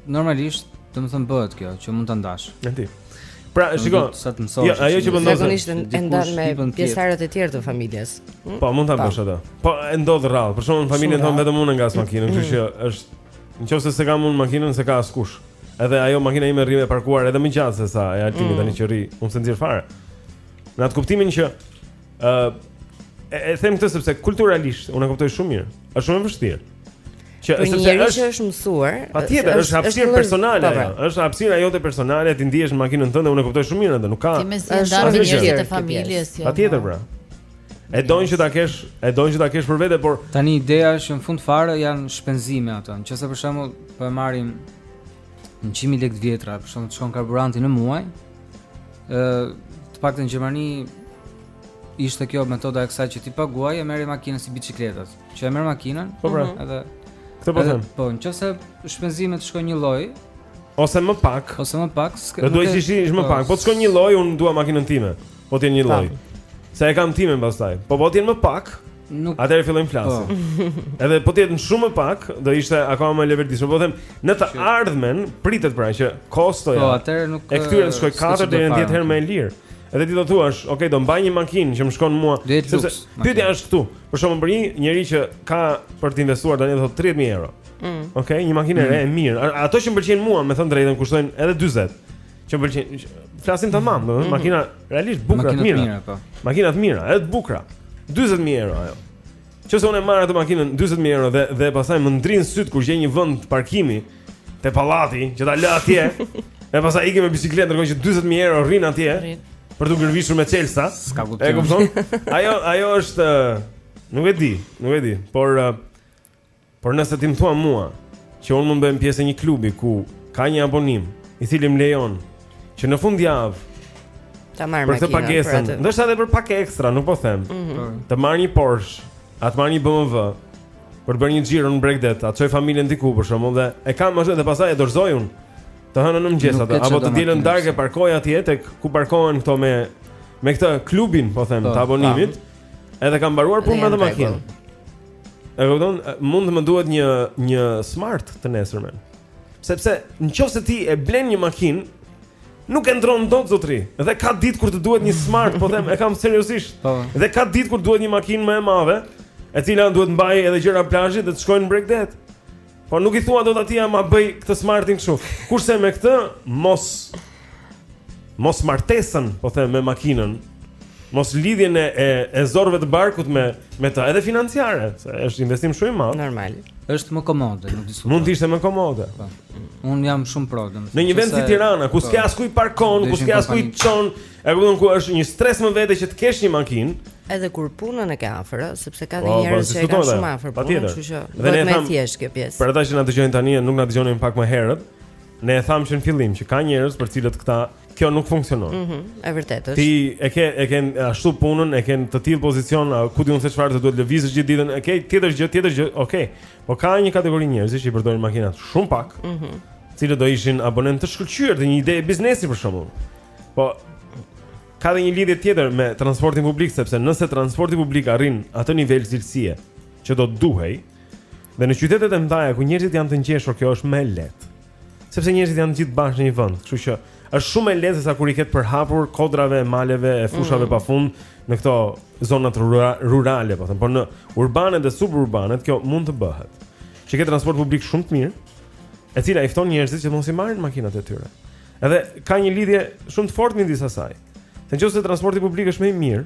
S5: normalisht, domethënë bëhet kjo që mund ta ndash.
S1: E di. Pra, shiko,
S5: sa të mësosh.
S1: Jo, ajo që po ndodh.
S9: Zakonisht e ndan me pjesëtarët e tjerë të familjes. Hm?
S1: Po, mund ta bësh atë. Po, e ndodh rrallë. Për shembull familjen tonë vetëm unë ngas makinën, kështu që mm. është në qoftë se s'e kam unë makinën s'e ka askush. Edhe ajo makina ime rri më e parkuar edhe më gjatë se sa e Altinit
S9: mm.
S1: tani që rri, unë s'e nxjerr fare. Në atë kuptimin që Ë uh, e, e them këtë sepse kulturalisht unë e kuptoj shumë mirë. Është shumë e vështirë. Që
S9: është një
S1: gjë
S9: që është mësuar.
S1: Patjetër, është hapësirë personale.
S9: Po, po.
S1: Është hapësira jote personale, ti ndihesh në makinën tënde, unë e kuptoj shumë mirë atë, nuk ka.
S3: Ti
S9: mezi
S3: ndan me njerëzit e familjes jo.
S1: Patjetër, pra. E do që ta kesh, e do që ta kesh për vete, por
S5: tani ideja është që në fund fare janë shpenzime ato. Nëse për shembull po e marrim 100.000 lekë të vjetra, për shembull shkon karburanti në muaj, ë të paktën në Gjermani ishte kjo metoda e kësaj që ti paguaj e merri makinën si biçikletat. Që e merr makinën,
S1: po pra, mhm.
S5: edhe
S1: këtë po them.
S5: Po, në qoftë se shpenzimet shkojnë një lloj
S1: ose më pak,
S5: ose më pak, s'ka.
S1: Do të ishte më
S5: po.
S1: pak. Po të shkojnë një lloj, unë dua makinën time. Po të jenë një lloj. Se e kam timen pastaj. Po po të jenë më pak,
S5: Nuk.
S1: Atëherë fillojmë flasim. Po. Edhe po të jetë shumë më pak, do ishte akoma më e leverdishme. Po them, në të ardhmen pritet pra që kostoja.
S5: Po, atëherë nuk.
S1: E këtyre të shkoj 4 deri në 10 herë më e lirë. Edhe ti do thuash, "Ok, do mbaj një makinë që më shkon mua."
S5: Sepse
S1: pyetja është këtu. Për shembull për një njeri që ka për të investuar tani do 30000 euro.
S9: Mm.
S1: Ok, një makinë e re e mm. mirë. Ato që më pëlqejnë mua, me thënë të drejtën, kushtojnë edhe 40. Që më pëlqen. Flasim tamam, mm
S5: -hmm.
S1: makina realisht të
S5: bukura, të
S1: mira.
S5: Po.
S1: Makina të mira, edhe të bukura. 40000 euro ajo. Që nëse unë marr atë makinën 40000 euro dhe dhe pastaj më ndrijnë sytë kur gjej një vend parkimi te pallati që ta lë atje. e pastaj ikem me biçikletë ndërkohë që 40000 euro rrin atje. Rrin. Për të gërvishur me çelësa.
S5: S'ka kuptim.
S1: E kupton? Ajo ajo është nuk e di, nuk e di, por Por nëse ti më thua mua që unë mund të bëhem pjesë e një klubi ku ka një abonim, i cili më lejon që në fundjavë
S9: ta marr makinën për atë pagesën,
S1: ndoshta edhe për pak ekstra, nuk po them.
S9: Mm -hmm.
S1: Të marr një Porsche, a të marr një BMW për të bërë një xhiro në bregdet, a të çoj familjen diku për shembull dhe e kam ashtu dhe pastaj e dorëzoj unë të hënën në mëngjes atë apo të dielën darkë parkoj atje tek ku parkohen këto me me këtë klubin, po them,
S5: po,
S1: të abonimit. Edhe kam mbaruar punë me makinën. E kupton, mund të më duhet një një smart të nesërmen. Sepse nëse ti e blen një makinë, nuk e ndron dot zotëri. Dhe ka ditë kur të duhet një smart, po them, e kam seriozisht.
S5: Po.
S1: Dhe ka ditë kur të duhet një makinë më e madhe, e cila duhet të mbajë edhe gjëra plazhi dhe të shkojë në bregdet. Po nuk i thua dot ti a ma bën këtë smartin kështu. Kurse me këtë mos mos martesën, po them me makinën. Mos lidhjen e e, e zorrëve të barkut me me të, edhe financiare, se është investim shumë i madh.
S9: Normal.
S5: Është më komode, nuk diskutoj.
S1: Mund të ishte më komode. Po.
S5: Un jam shumë pro, domethënë.
S1: Në një vend si Tirana, ku s'ke
S5: Po.
S1: as ku e
S5: parkon,
S1: ku
S5: s'ke
S1: as ku
S5: e
S1: çon, E kupton ku është një stres më vete që të kesh një makinë.
S9: Edhe kur punën e ke afër, ë, sepse ka dhe
S1: po, po,
S9: njerëz që e kanë shumë afër punën, kështu që bëhet më e thjeshtë kjo pjesë.
S1: Për ata që na dëgjojnë tani, nuk na dëgjonin pak më herët. Ne e thamë që në fillim që ka njerëz për të cilët kjo nuk funksionon.
S9: Mhm, mm e vërtetë është.
S1: Ti e ke e ke ashtu punën, e ke të tillë pozicion, ku di unë se çfarë të duhet të lëvizësh gjithë ditën. Okej, okay, tjetër gjë, tjetër gjë. Okej. Okay. Po ka një kategori njerëzish që i përdorin makinat shumë pak.
S9: Mhm.
S1: Mm të cilët do ishin abonentë të shkëlqyer dhe një ide biznesi për shembull. Po ka dhe një lidhje tjetër me transportin publik sepse nëse transporti publik arrin atë nivel cilësie që do të duhej dhe në qytetet e mëdha ku njerëzit janë të ngjeshur kjo është më e lehtë. Sepse njerëzit janë të gjithë bashkë në një vend, kështu që është shumë më e lehtë sesa kur i ke të përhapur kodrave, maleve e fushave
S9: mm.
S1: pafund në këto zonat rurale, po them, por në urbanet dhe suburbanet kjo mund të bëhet. Që ke transport publik shumë të mirë, e cila i fton njerëzit që të mos i marrin makinat e tyre. Edhe ka një lidhje shumë të fortë midis asaj. Se nëse transporti publik është më i mirë,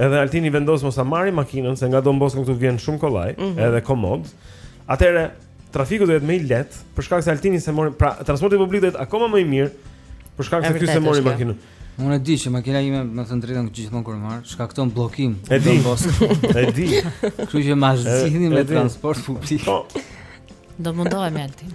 S1: edhe Altini vendos mos ta marrë makinën se nga Don Bosco këtu vjen shumë kollaj,
S9: mm -hmm.
S1: edhe komod. Atëherë trafiku do të jetë më i lehtë për shkak se Altini s'e mori, pra transporti publik do të jetë akoma më i mirë për shkak se
S9: ti
S1: s'e
S9: more
S1: makinën.
S5: Unë e di që makina ime me thënë të drejtën që gjithmonë kur e marr, shkakton bllokim
S1: në
S5: Don Bosco.
S1: E di.
S5: Kështu që ma zgjidhni me transport publik.
S1: Po.
S3: Do mundohemi Altin.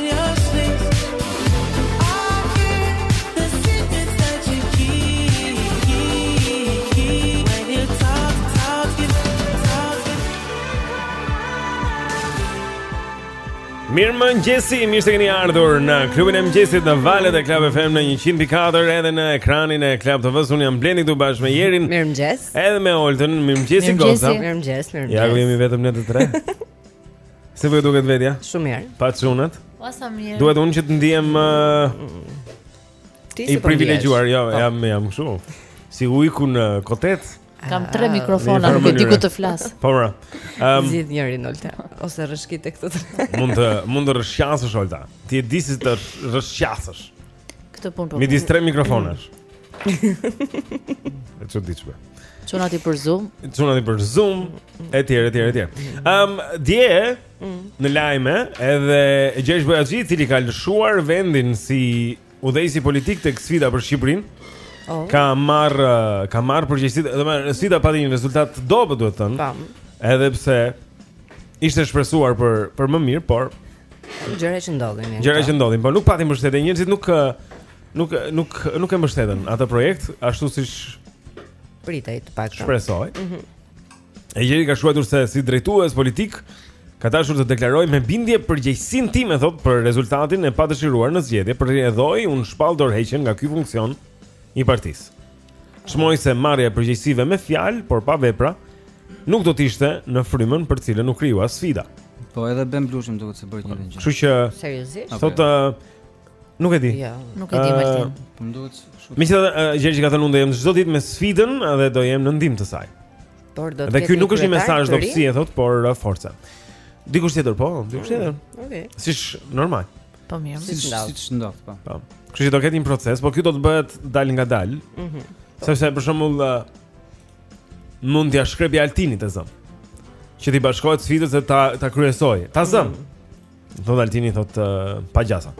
S13: Mirëmëngjesi,
S1: mirë se keni ardhur në klubin e mëngjesit në valët e Club FM në 100.4 edhe në ekranin e Club TV-së Unë jam Blendi këtu bashkë me Jerin
S9: Mirëmëngjes
S1: Edhe me Oltën,
S9: mirëmëngjesi goca Mirëmëngjes, mirëmëngjes
S1: Ja ku jemi vetëm ne të tre Si po ju duket vetja?
S9: Shumë mirë.
S1: Pa çunat.
S3: Po sa mirë.
S1: Duhet unë që të ndihem uh, i privilegjuar, jo,
S9: po.
S1: jam jam kështu. Si ujku në kotec.
S3: Kam tre
S9: ah,
S3: mikrofona, nuk e di ku të flas.
S1: Po bra. Ehm,
S9: zgjidh njërin Olta ose rrëshqit tek këto.
S1: Mund të mund të rrëshqasësh Olta. Ti e di si të rrëshqasësh.
S3: Këtë punë po.
S1: Midis tre mikrofonash. E çuditshme.
S3: Çunat i
S1: përzumë. Çunat i përzumë etj etj etj. Ehm dje mm. në lajme edhe Gjergj Bojaxhi i cili ka lëshuar vendin si udhëheqës politik tek Sfida për Shqipërinë.
S9: Oh.
S1: Ka marrë ka marrë përgjegjësi, do të thotë Sfida pati një rezultat të dobët, duhet thënë.
S9: Tam.
S1: Edhe pse ishte shpresuar për për më mirë, por
S9: gjëra që ndodhin.
S1: Gjëra që ndodhin, por nuk pati mbështetje. Njerëzit nuk nuk nuk nuk e mbështetën atë projekt ashtu siç
S9: pritej të paktën.
S1: Shpresoj.
S9: Mhm.
S1: Mm e Gjergji ka shkruar se si drejtues politik ka dashur të deklarojë me bindje përgjegjësinë time thotë për rezultatin e padëshiruar në zgjedhje, për rrjedhojë unë shpall dorëheqjen nga ky funksion i partisë. Çmoj se marrja e përgjegjësive me fjalë, por pa vepra, nuk do të ishte në frymën për të cilën u krijua Sfida.
S5: Po edhe Ben Blushi më duket se bëri një gjë.
S1: Kështu që
S9: seriozisht.
S1: Sot nuk e di.
S9: Jo,
S3: nuk e di Martin.
S5: Po më duket shumë.
S1: Megjithatë, Gjergji ka thënë unë do jem çdo ditë me Sfidën dhe do jem në ndihmë të saj.
S9: Por do të
S1: Dhe ky nuk është një mesazh dobësie thotë, por force. Dikush tjetër po, dikush tjetër.
S9: Okej.
S1: Siç normal.
S3: Po mirë.
S5: Si siç ndodh po.
S1: Po. Kështu që do ketë një proces, po kjo do të bëhet dalëngadalë.
S9: Mhm.
S1: Mm Sepse për shembull mund t'ia shkrepë Altinit ta zëmë. Që t'i bashkohet Sfidës dhe ta ta kryesojë. Ta zëmë. Mm -hmm. Don Altini thotë uh, pa gjasa.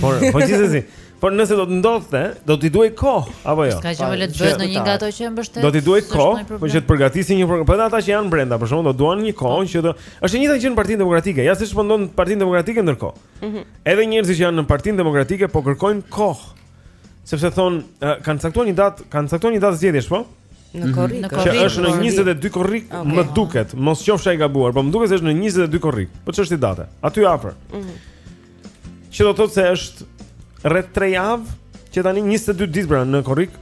S1: Por po gjithsesi, por nëse do të ndodhte, do t'i duhej kohë apo jo?
S3: S'ka që vële të bëhet ndonjë nga ato që e mbështet.
S1: Do t'i
S3: duhej
S1: kohë, po që të përgatiste një program. Po ata që janë brenda, për shembull, do duan një kohë që të Është e njëjta gjë në Partinë Demokratike. Ja siç po ndodh në Partinë Demokratike ndërkohë.
S14: Ëh.
S1: Mm Edhe njerëzit që janë në Partinë Demokratike po kërkojnë kohë. Sepse thonë kanë caktuar një datë, kanë caktuar një datë zgjedhjesh, po?
S9: Në mhm. korrik.
S3: Mm
S1: -hmm.
S3: Që
S1: është në 22 korrik,
S9: okay.
S1: më duket, mos qofsha i gabuar, po më duket se është në 22 korrik. Po diçka është data? Aty afër.
S9: Ëh.
S1: Mm Që do të thotë se është rreth 3 javë që tani 22 ditë pra në korrik.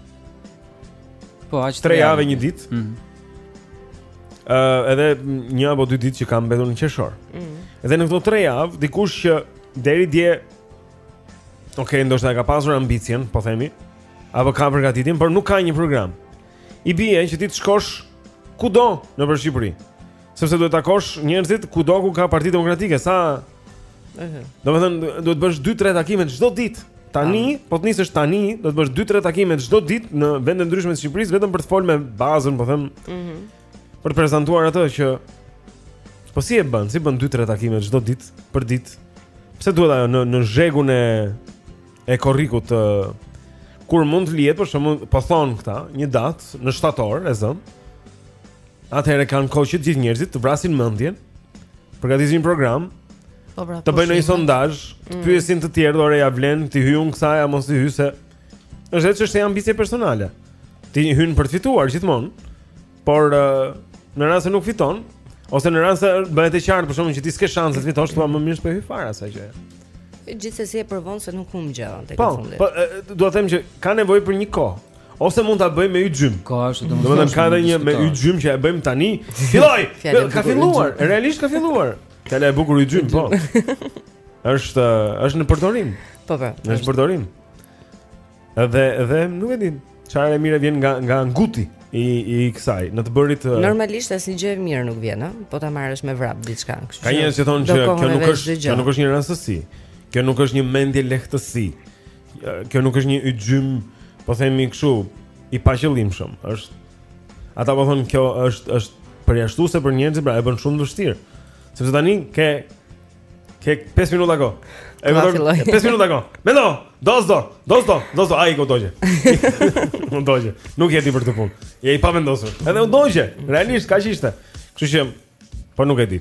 S5: Po, aq
S1: 3 javë një ditë.
S5: Ëh.
S1: Mm uh, edhe një apo dy ditë që ka mbetur në qershor.
S9: Ëh.
S1: Mm Edhe në këto 3 javë dikush që deri dje Ok, ndoshta e ka pasur ambicien, po themi, apo ka përgatitjen, por nuk ka një program. I bie që ti të shkosh kudo nëpër Shqipëri. Sepse duhet të takosh njerëzit ku do ku ka parti demokratike, sa...
S9: Mhm.
S1: Domethënë, duhet të bësh 2-3 takime çdo ditë. Tani, Am. po të nisësh tani, do të bësh 2-3 takime çdo ditë në vende të ndryshme të Shqipërisë Vetëm për të fol me bazën, po themi
S9: mm -hmm.
S1: Për të prezentuar atë që Po si e bën, si bën 2-3 takime çdo ditë për ditë Pse duhet ajo në, në zhegun e, e korrikut Kur mund të lihet, për shembull, po thonë këta, një datë në shtator, e zëmë Atëherë kanë kohë që gjithë njerëzit të vrasin mendjen, përgatisin një program,
S3: po pra,
S1: të po bëjnë një sondazh, të
S3: mm.
S1: pyesin të tjerë, ore ia vlen t'i hyj unë kësaj apo mos t'i hyj se është vetë çështje ambicie personale. Ti hyn për të fituar gjithmonë, por në rast se nuk fiton, ose në rast se bëhet e qartë për shkakun që ti s'ke shanse të fitosh, thua më mirë t'i hyj fare asaj gjëje.
S9: Gjithsesi e provon se nuk humb gjë tek
S1: po,
S9: fundi.
S1: Po, po, dua të them që ka nevojë për një kohë. Ose mund ta bëjmë me yxhym. Ka
S5: ashtu domosdoshmë. Domethënë
S1: ka edhe një me yxhym që e bëjmë tani.
S9: Filloi.
S1: Ka filluar, realisht ka filluar. Fjala e bukur yxhym, po. Është është në përdorim.
S9: Po po.
S1: Në përdorim. Edhe edhe nuk e di. Çfarë e mirë vjen nga nga nguti i i kësaj, në të bërit të...
S9: Normalisht asnjë gjë e mirë nuk vjen, ëh, po ta marrësh me vrap diçka, kështu.
S1: Ka njerëz që thonë që kjo nuk është, kjo nuk është një rastësi. Kjo nuk është një mendjelehtësi. kjo nuk është një yxhym, po themi kështu, i paqëllimshëm. Është ata po thonë kjo është është përjashtuese për njerëzit, pra e bën shumë vështirë. Sepse tani ke ke 5 minuta kohë. E
S9: vërtetë
S1: 5 minuta kohë. Mendo, do s'do, do s'do, do s'do, ai go doje. Nuk doje. Nuk je ti për këtë punë. Je i pavendosur. Edhe u doje. Realisht kaq ishte. Kështu që po nuk e di.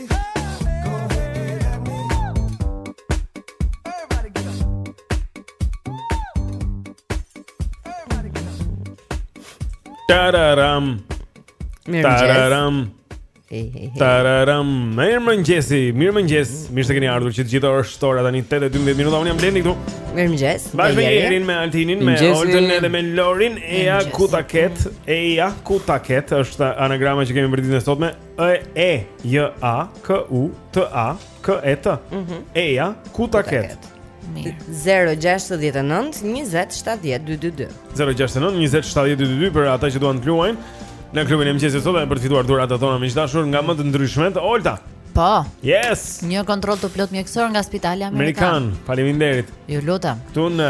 S1: Tararam. Tararam. Tararam. Mirëmëngjesi, mirëmëngjesi. Mirë se keni ardhur që të gjithë ora shkoi tani 8:12 minuta. Unë jam Blendi këtu.
S9: Mirëmëngjesi.
S1: Bashkë me Erin me Altinin, me Olden edhe me Lorin, Eja ku ta ket, Eja ku ta ket është anagrama që kemi për ditën e sotme. E E J A K U T A K E T.
S9: Mhm.
S1: Eja, ku ta ket?
S3: Mirë.
S9: 069 20 70 222.
S1: 069 20 70 222 për ata që duan të luajnë në klubin e mëngjesit sot e për të fituar dhuratat tona miq të dashur nga më të ndryshmet. Olta.
S3: Po.
S1: Yes.
S3: Një kontroll të plotë mjekësor nga Spitali Amerikan.
S1: Amerikan. Faleminderit.
S3: Ju lutem.
S1: Këtu në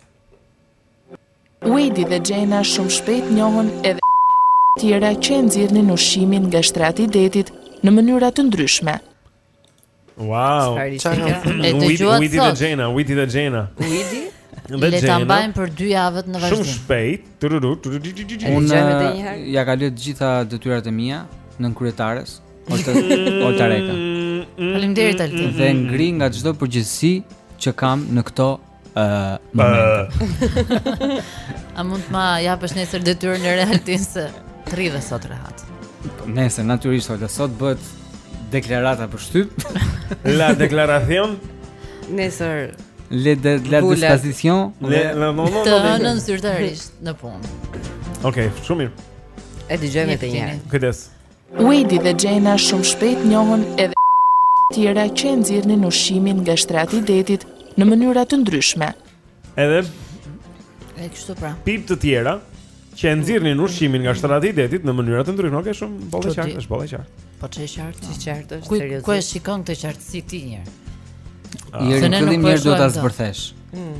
S15: Wade dhe Jenna shumë shpejt njohën edhe të tjera që e nxirrnin ushqimin nga shtrati i detit në mënyra të ndryshme.
S1: Wow.
S3: E dëgjuat sot.
S1: Wade dhe Jenna,
S9: Wade
S1: dhe Jenna.
S3: Wade Le ta mbajmë për 2 javët në vazhdim.
S1: Shumë shpejt.
S5: Unë ia kaloj të gjitha detyrat e mia nënkryetares, ose Olta Reka.
S3: Faleminderit Altin.
S5: Dhe ngrihem nga çdo përgjegjësi që kam në këto uh, momente.
S3: A mund të ma japësh nesër detyrën e re Altin se të rri dhe sot rehat?
S5: Nesër, natyrisht, edhe sot bëhet deklarata për shtyp.
S1: La déclaration?
S9: Nesër...
S5: Le de, la disposition?
S1: Le, la, no, no, no, të
S3: hënën syrtarisht në punë.
S1: Okej, okay, shumë mirë.
S9: E dëgjojmë edhe njëherë.
S1: Kujdes.
S15: Wade dhe Jenna shumë shpejt njohën edhe të tjera që e nxirrnin ushqimin nga shtrati i detit në mënyra të ndryshme.
S1: Edhe
S3: e kështu pra.
S1: Pip të tjera që e nxirrnin ushqimin nga shtrati i detit në mënyra të ndryshme. Okej, shumë boll
S3: e
S1: qartë, është boll e qartë.
S3: Po ç'e qartë,
S9: s'e qartë është seriozisht.
S3: Ku e shikon këtë qartësi ti njëherë? Ah.
S5: Jeri, fillim mirë do ta zbërthesh.
S9: Mm.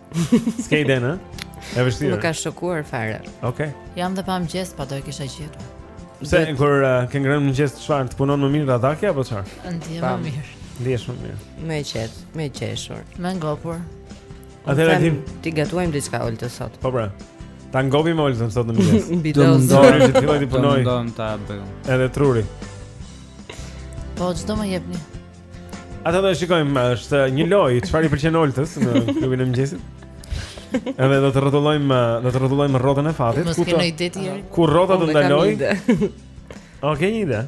S1: S'ke ide, hë? E vështirë.
S9: Më ka shokuar fare.
S1: Okej. Okay.
S3: Jam dhe pa mëngjes, pa do e kisha gjetur.
S1: Se Bet... kur uh, ke ngrënë mëngjes çfarë të punon më mirë rradakja apo çfarë?
S3: Ndihem më mirë.
S1: Ndihesh më mirë.
S9: Më qetë, më qeshur.
S3: Më ngopur.
S1: Atëherë t'i
S9: t'i gatuajmë diçka Oltës sot.
S1: Po bra. Ta ngopim Oltën sot në mëngjes.
S5: Do të
S1: ndorë të fillojë të punojë.
S5: Do
S1: të
S5: ndon ta bëj.
S1: Edhe truri.
S3: Po ç'do më jepni.
S1: Atëherë do të shikojmë, është një lojë, çfarë i pëlqen Oltës në klubin e mëngjesit. Edhe do të rrotullojmë, do të rrotullojmë rrotën e fatit.
S3: Mos
S1: kemi
S3: ide të tjera.
S1: Ku rrota do
S9: ndalojë?
S1: Okej, një ide.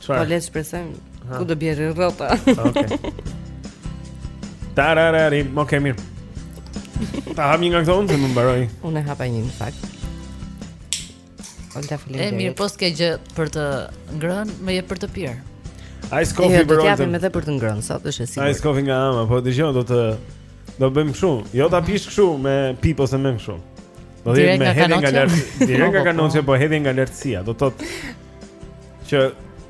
S1: Çfarë?
S9: Po le të shpresojmë. Ku do bjerë rrota?
S1: Okej. Tararari, më ke mirë. Ta hap një nga këto unë, se më mbaroi.
S9: Unë e hapa një në fakt. Olta faleminderit.
S3: E mirë, po s'ke gjë për të ngrënë, më jep për të pirë.
S1: Ice coffee
S9: jo,
S1: për Olta.
S9: Do të japim edhe për të ngrënë, sot është e sigurt.
S1: Ice coffee nga ama, po dëgjo do ta do bëjmë kështu. Jo ta pish kështu me pip ose me kështu. Do të me hedhje nga lartësia, direkt nga kanoçja, po hedhje nga lartësia. Do thotë që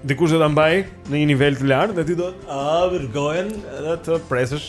S1: dikush do ta mbajë në një nivel të lartë dhe ti do të hapësh gojën edhe të presësh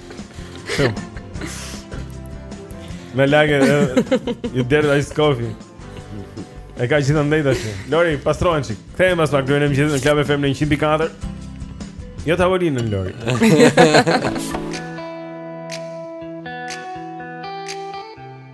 S1: Me lagë i deri ai skofi. E ka gjithë ndaj tash. Lori, pastroje një çik. Kthehem pas pak gjen mëngjesin në Club FM 104. Jo tavolinën Lori.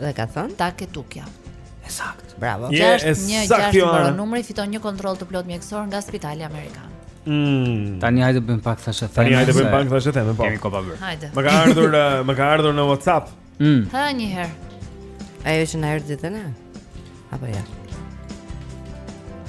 S9: Dhe ka thënë
S3: Taketukja.
S9: E saktë.
S1: Bravo. 61 i mbaron
S3: numri, fiton një kontroll të plot mjekësor nga Spitali Amerikan.
S1: Mm.
S5: Tani hajde bëjmë pak thashetheme.
S1: Tani hajde bëjmë pak thashetheme, po.
S5: Kemi kohë pa bërë.
S3: Hajde.
S1: Më ka ardhur më ka ardhur në WhatsApp.
S5: Mm.
S3: Ha një herë.
S9: Ajo që na erdhi tani. Apo ja.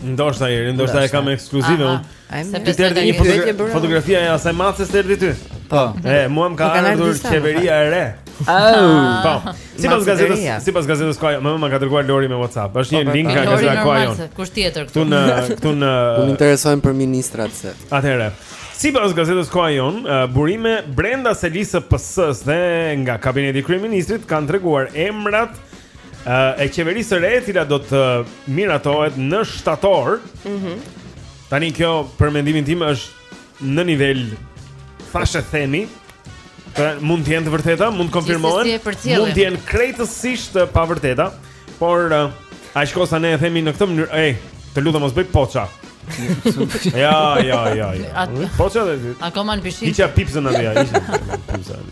S1: Ndoshta e re, ndoshta e kam ekskluzive unë. Ti
S3: të
S1: erdhi një fotografi e asaj mace të erdhi ty.
S5: Po.
S1: E, mua më ka
S9: ardhur
S1: qeveria e re. Po. Sipas gazetës, sipas gazetës Koha Jonë, më më ka dërguar Lori në WhatsApp. Është një
S9: po, po,
S1: link
S9: po.
S1: nga gazeta Koha
S3: Jonë. Kush tjetër
S1: këtu?
S3: Këtu
S1: në këtu në
S7: Unë interesohem për ministrat se.
S1: Atëherë. Sipas gazetës Koha Jonë, burime brenda selisë së PS-së dhe nga kabineti i kryeministrit kanë treguar emrat e qeverisë së re e cila do të miratohet në shtator.
S9: Mhm.
S1: Mm Tani kjo për mendimin tim është në nivel thashethemi Pra mund të jenë të vërteta, mund të konfirmohen. Mund të jenë krejtësisht të pavërteta, por uh, aq kohë sa ne e themi në këtë mënyrë, ej, të lutem mos bëj poça. ja, ja, ja, ja. Poça dhe.
S3: Akoma në pishinë.
S1: Hiqja pipsën atje, hiqja. Pipsën.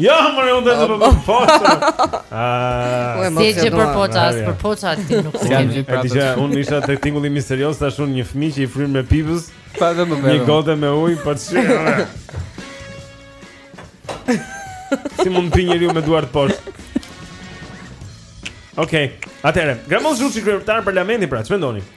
S1: Jo, më rëndon të bëj
S9: poça
S3: Si je për poça, as për poça ti nuk
S5: të
S3: kemi
S1: E di që unë isha te tingulli misterios Tash unë një fëmijë që i fryn me
S5: pipëz
S1: Një gote me ujë, për po që Si mund të pi njeriu me duart poshtë Okej, okay. atëherë, Gramoz Ruçi kryetar parlamenti pra, ç'mendoni?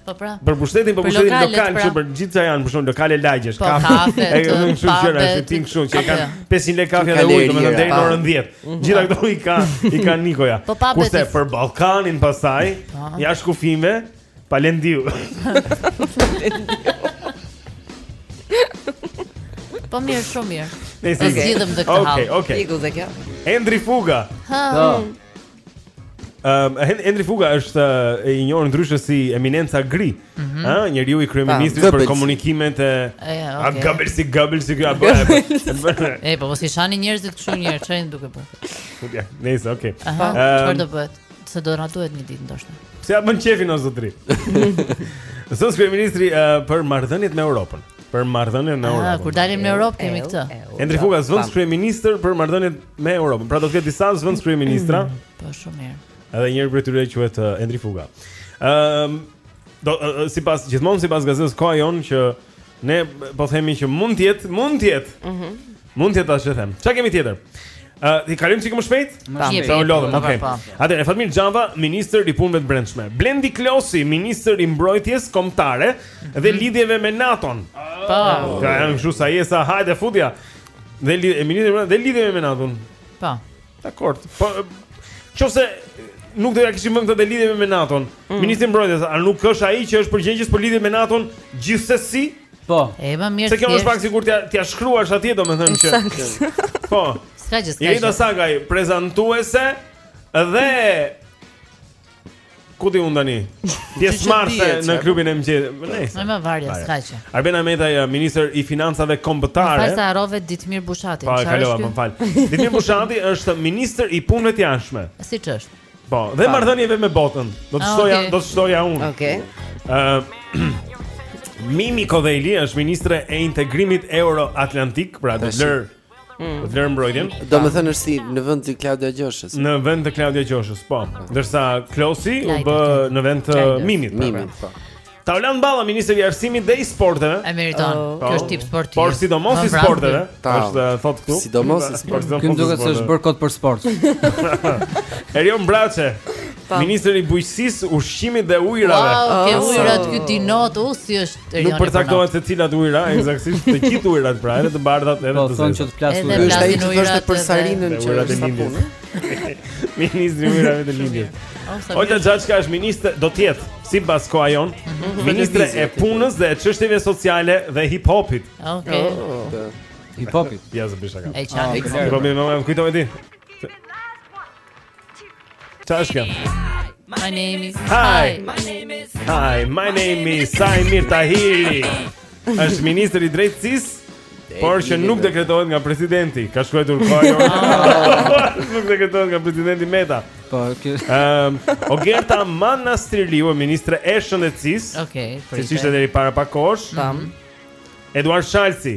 S3: Po
S1: pra. Për pushtetin, për pushtetin lokal, lokal
S3: pra.
S1: për gjithçka janë, për shkak lokale lagjesh,
S3: po, kafe.
S1: kafe
S3: e
S1: kanë shumë gjëra, si tim kështu, që kanë 500 lekë kafe dhe ujë, domethënë deri në orën 10. Mhm. Gjithë ato i ka, i ka Nikoja.
S3: Po,
S1: Kurse për Ballkanin pastaj,
S3: po.
S1: jashtë kufijve, Bal Endriu.
S3: Po mirë, shumë mirë. Ne zgjidhëm këtë hall.
S1: Okej, okej.
S9: Iku dhe kjo.
S1: Endri Fuga.
S3: Ha.
S5: Ehm,
S1: um, Endri Fuga është i njohur ndryshe si Eminenca Gri, ëh, mm -hmm. njeriu i kryeministrit për komunikimet e A Gëbelsi Gëbelsi apo.
S3: Ej, po mos i shani njerëzit kështu një herë, ça jeni duke po.
S1: Ja, nice, okay.
S3: Ëh,
S1: ehm,
S3: çfarë do bëhet? Se do na duhet një ditë ndoshta.
S1: Pse ja bën qejfin o zotri? Zëvendëskryeministri uh, për marrëdhëniet me Europën. Për marrëdhënien me
S3: ah,
S1: Europën.
S3: Kur dalim në Europë kemi këtë.
S1: Endri Fuga zëvendëskryeministër për marrëdhëniet me Europën. Pra do të ketë disa zëvendëskryeministra. Mm,
S3: po shumë mirë.
S1: Edhe njëri prej tyre quhet uh, Endri Fuga. Ëm ehm, do uh, uh, sipas gjithmonë sipas gazetës Koha Jonë që ne po themi që mund të jetë, mund të jetë.
S9: Mhm.
S1: Mund të jetë ashtu them. Çka kemi tjetër? Ë, uh, i kalojmë çikë më shpejt? Sa u lodhëm, okay. Atëherë Fatmir Xhafa, ministër i punëve të brendshme. Blendi Klosi, ministër i mbrojtjes kombëtare dhe mhm. lidhjeve me NATO-n.
S3: Po.
S1: Ka janë kështu sa jesa, hajde futja. Dhe lidhje me NATO-n.
S3: Po.
S1: Dakord. Po në qoftë se nuk do ja kishim vënë këtë dhe lidhjeve me NATO-n.
S3: Mm.
S1: Ministri i Mbrojtjes, a nuk është ai që është përgjegjës për lidhjen me NATO-n gjithsesi?
S5: Po.
S3: Epo mirë.
S1: Se kjo është pak sikur t'ia t'ia shkruash atje domethënë që. Po.
S3: S'ka gjë, s'ka gjë.
S1: Jeta Sagaj prezantuese dhe Ku di unë tani?
S3: Pjesëmarrëse
S1: në klubin e mëngjesit. Po ne.
S3: Më më varja s'ka gjë.
S1: Arben Ahmetaj, ministër i financave kombëtare.
S3: Pastaj harrove Ditmir Bushati.
S1: Po, kalova, më fal. Ditmir Bushati është ministër i punëve të jashtme.
S3: Siç është.
S1: Po, dhe
S3: po.
S1: marrëdhënieve me botën. Do të
S3: ah,
S1: shtoja, do të shtoja unë.
S9: Okej.
S1: Ë Mimi Kodheli është ministre e integrimit euro-atlantik, pra do lërë
S7: Mm.
S1: Do lërë mbrojtjen.
S7: Domethënë është si në vend të Klaudia Gjoshës.
S1: Në vend të Klaudia Gjoshës, po. Ndërsa Klosi u bë në vend të Mimit. Pra.
S7: Mimit, po.
S1: Taulant Balla, ministri i Arsimit dhe i Sporteve.
S3: E meriton.
S1: Oh.
S3: Kjo është tip sportiv.
S1: Por sidomos i sporteve, është eh, thotë këtu.
S7: Sidomos i sporteve.
S1: Këtu
S5: duket se është bërë kot për sport.
S1: Erion Braçe. Ministri i Bujqësisë, Ushqimit dhe Ujërave.
S3: Wow, ke
S1: oh.
S3: ujërat ky di not, u si është
S1: Nuk përcaktohet se cilat ujëra ekzaktësisht, të gjithë ujërat pra, edhe të bardhat edhe
S5: po,
S1: të zeza.
S5: Po thonë që të
S3: plas
S5: ujëra.
S7: Ky është ai që thoshte për Sarinën që
S1: ujërat e lindjes. Ministri i ujërave të lindjes. Olta Xhaçka është ministre, do të jetë sipas Koha Jonë,
S3: mhm.
S1: ministre e punës dhe e çështjeve sociale dhe hip hopit.
S3: Okej.
S7: Oh.
S5: Hip hopit.
S1: Ja zë bisha. Ai
S3: çan. Po
S1: më vjen më kujtohet ti. Ça është kjo?
S3: My name is
S1: Hi.
S3: My name is
S1: Hi. My name is Saimir Tahiri. Është ministri i drejtësisë. Por që nuk dekretohet nga presidenti, ka shkruar këtu Koha Jonë. Nuk dekretohet nga presidenti Meta.
S5: Po, kjo.
S1: Ehm, um, Ogerta Manastirliu, ministre e shëndetësisë.
S3: Okej,
S1: okay, pritet. Si ishte deri para pak kohësh?
S3: Tam.
S1: Eduard Shalsi,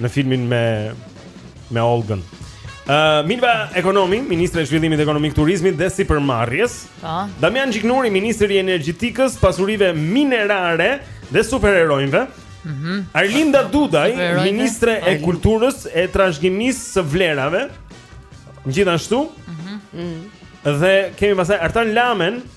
S1: në filmin me me Olgën. Ë uh, Milva Ekonomi, ministre e Zhvillimit Ekonomik, Turizmit dhe Sipërmarrjes.
S3: Po.
S1: Damian Gjiknuri, ministri i Energjetikës, Pasurive Minerare dhe Superheronjve.
S3: Mhm.
S1: Mm Arlinda Dudaj, ministre e Kulturës e Trashëgimisë së Vlerave. Gjithashtu.
S3: Mhm.
S1: Mm dhe kemi pastaj Artan Lamen, mm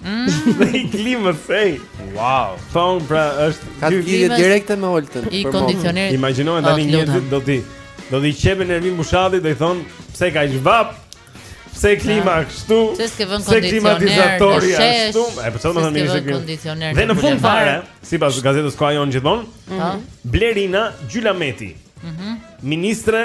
S1: Dhe i klimës, ej Wow Thonë, pra, është
S7: Ka të lidhje direkte me Oltën
S3: I kondicionerit
S1: Imagjinojmë tani
S3: një
S1: ditë do ti Do ti qepen Ervin Bushatit dhe i thonë Pse kaq vapë Pse klima kështu
S3: Pse
S1: klimatizatori kështu E për
S3: s'e më
S1: thënë
S3: mirë
S1: shë
S3: kjo
S1: Dhe në fund fare Sipas gazetës Koha Jonë gjithmonë
S3: mhm.
S1: Blerina Gjylameti
S3: mhm.
S1: Ministre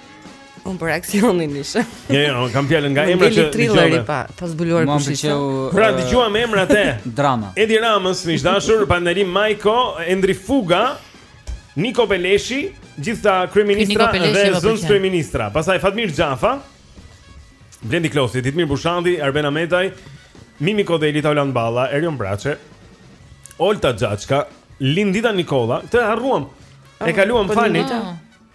S9: Unë për aksionin isha.
S1: Jo, jo, kam fjalën nga emra që
S9: thriller pa, pa zbuluar kush ishte.
S1: Pra
S5: uh,
S1: dëgjuam emra te.
S5: Drama.
S1: Edi Ramës, miq të dashur, Pandeli Majko, Endri Fuga, Niko Peleshi, gjithë
S3: këta kryeministra
S1: dhe zëvendëskryeministra. Pastaj Fatmir Xhafa, Blendi Klosi, Ditmir Bushati, Arben Ahmetaj, Mimi Kodheli, Taulant Balla, Erion Braçe, Olta Xhaçka, Lindita Nikolla, të harruam. E kaluam
S9: po,
S3: më
S16: falni.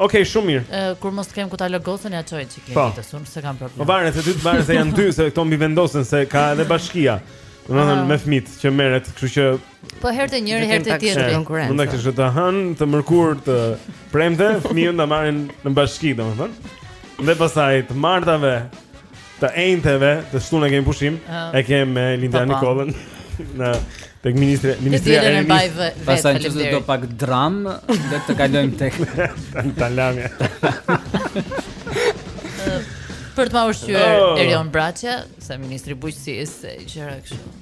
S16: Okej, shumë mirë.
S3: Ë kur mos të kem ku ta lë gocën ia çoj Çiklin
S16: Po.
S3: ditës, unë s'e kam
S16: Po
S3: problem.
S16: varet se dy të varet se janë dy se këto mbivendosen se ka edhe bashkia. Domethënë
S3: Ah.
S16: me fëmijët që merret, kështu që
S3: Po herë të njëri, herë të tjetri.
S9: konkurrencë.
S16: Mund ta kesh që të hënë, të mërkurë, të premte, fëmijën ta marrin në bashki, domethënë. Dhe pastaj të martave Të enjteve, të shtunë e kemi pushim,
S3: uh,
S16: e kemi me Linda Nikollën në tek ministri ministria
S3: e rinisë.
S5: Pastaj ç'të do pak dramë, le të kalojmë tek
S16: Talamia.
S3: Për të na ushqyer
S16: oh.
S3: Erion Braçe, se ministri i bujqësisë, gjëra kështu.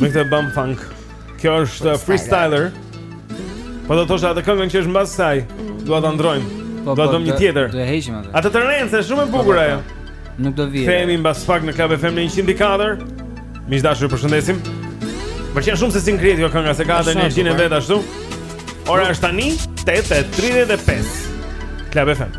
S1: Me
S16: këtë Bomfunk. Kjo është freestyler. Po do të thosha atë këngën që është mbas kësaj. Mm. Dua ta ndrojmë.
S5: Po,
S16: do të gjejmë po, një tjetër.
S5: Do e heqim atë.
S16: Atë trenin se shumë e
S5: po, bukur
S16: ajo.
S5: Nuk do vijë.
S16: Flasim mbas pak në Club FM në 104. Miq të dashur, ju përshëndesim. Më pëlqen shumë se si ngrihet kjo kënga, se ka atë energjinë e vet ashtu. Ora është tani 8:35. Club FM.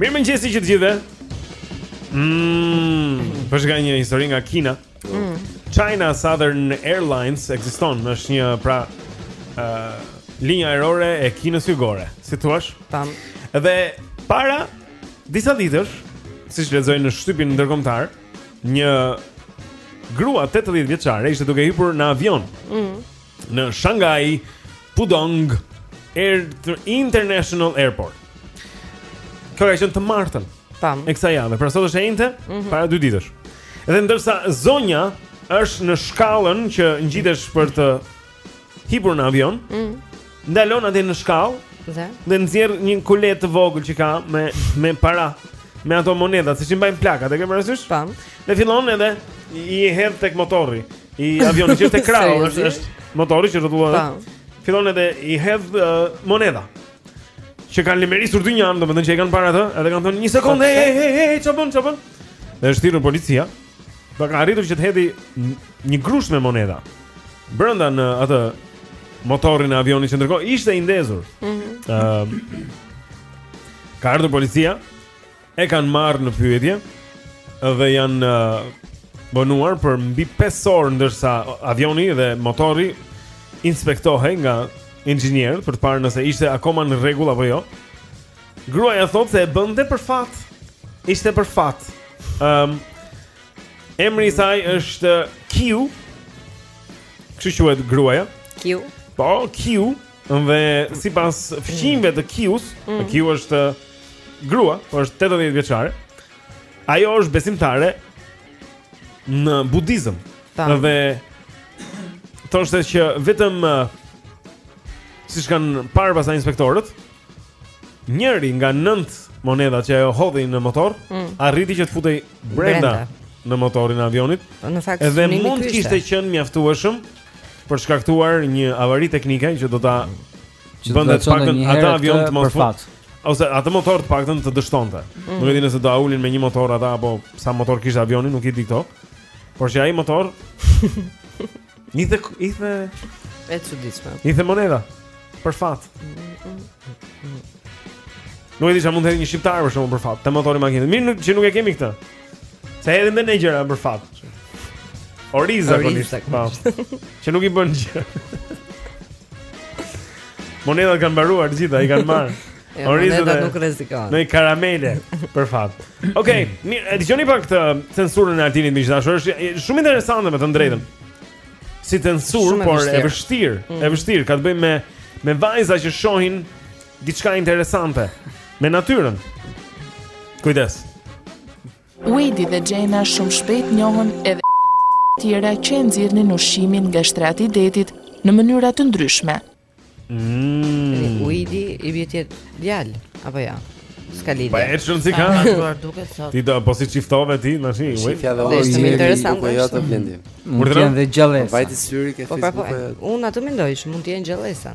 S1: Mirëmëngjesi të gjithë dhe Mmm Po ç'ka një histori nga Kina
S9: Mm.
S1: China Southern Airlines ekziston, është një pra ë uh, linja ajrore e Kinës Jugore, si i thua?
S9: Tamam.
S1: Dhe para disa ditësh, siç lexoj në shtypin ndërkombëtar, një grua 80 vjeçare ishte duke hypur në avion.
S9: Mhm.
S1: në Shanghai Pudong Air International Airport. Kjo ka qenë të martën.
S9: Tam.
S1: Të kësaj jave, pra sot është e enjte,
S9: mm -hmm.
S1: para dy ditësh. Edhe ndërsa zonja është në shkallën që ngjitesh për të hipur në avion,
S9: mm -hmm.
S1: ndalon atje në shkallë
S9: dhe
S1: dhe nxjerr një kuletë të vogël që ka me me para, me ato monedha, siç i mbajnë plakat, e ke parasysh?
S9: Tam.
S1: Dhe fillon edhe i hedh tek motori i avionit që është te krahu, është është motori që rrotullohet.
S9: Po.
S1: Fillon edhe i hedh uh, monedha. Janë tmerruar dy njerëz, domethënë që e kanë parë atë, edhe kanë thënë një sekondë, hey hey hey, ça bën ça bën. Dhe është thirrur policia. Ajo ka arritur që të hedhi një grusht me monedha. Brenda në atë motorin e avionit që ndërkohë ishte i ndezur.
S9: Ëh.
S1: Mm -hmm. uh, ka ardhur policia e kanë marrë në pyetje dhe janë uh, vonuar për mbi 5 orë ndërsa avioni dhe motori inspektohej nga inxhinierët për të parë nëse ishte akoma në rregull apo jo. Gruaja thotë se e bënte për fat. Ishte për fat. Ëm um, Emri i saj është Kiu. Kështu quhet gruaja.
S9: Kiu.
S1: Po, Kiu. Dhe sipas fqinjve të Kius,
S9: mm.
S1: Kiu është grua, po është 80 vjeçare. Ajo është besimtare në budizëm. Dhe thoshte që vetëm siç kanë parë pastaj inspektorët, njëra nga 9 monedhat që ajo hodhi në motor,
S9: mm.
S1: arriti që të futej brenda,
S9: brenda
S1: në motorin e avionit.
S9: Në fakt,
S1: edhe mund
S9: të
S1: kishte qenë e mjaftueshme. për të shkaktuar një avari teknike që do ta bënte të paktën
S5: atë
S1: avion të mos
S5: fut
S1: ose atë motor të paktën të dështonte.
S9: Mm.
S1: Nuk e di nëse do e ulnin me një motor ata apo sa motor kishte avioni, nuk i di këto. Por që ai motor ishte ishte
S9: e çuditshme.
S1: Hidhte monedha për fat. Nuk e di çfarë mund të hedhë një shqiptar për shembull për fat. Te motori i makinës. Mirë që nuk e kemi këtë. Se hedhim edhe ne gjëra për fat.
S9: Oriz
S1: zakonisht. Po. Që nuk i bën gjë. Monedhat kanë mbaruar të gjitha, i kanë marrë.
S9: Jo,
S1: orizi
S9: nuk rrezikon.
S1: Ne karamele, për fat. Okej, okay, mirë, dëgjoni pak këtë censurën e Altinit miq të dashur, është shumë interesante me thënë të drejtën. Si
S9: censurë,
S1: por e
S9: vështirë, mm.
S1: e vështirë, ka të bëjë me me vajza që shohin Diçka interesante me natyrën. Kujdes.
S15: Wade dhe Jenna shumë shpejt njohën edhe tjera që e nxirrnin ushqimin nga shtrati i detit në mënyra të ndryshme.
S1: Mm.
S9: Wade i bie t'jetë djal apo jo? Ja? Ska lidhje.
S1: Pa e shumë si ka. Ti do po si çiftove ti, më thënë.
S7: Shifja dhe
S9: Wade.
S7: Është
S9: interesante.
S7: Po
S9: ja
S7: të blendi.
S5: Mund të jenë dhe gjallesa.
S7: Vajti syri ke
S9: po, po,
S7: Facebook.
S9: Po, unë atë mendoj, mund të jenë
S1: gjallesa.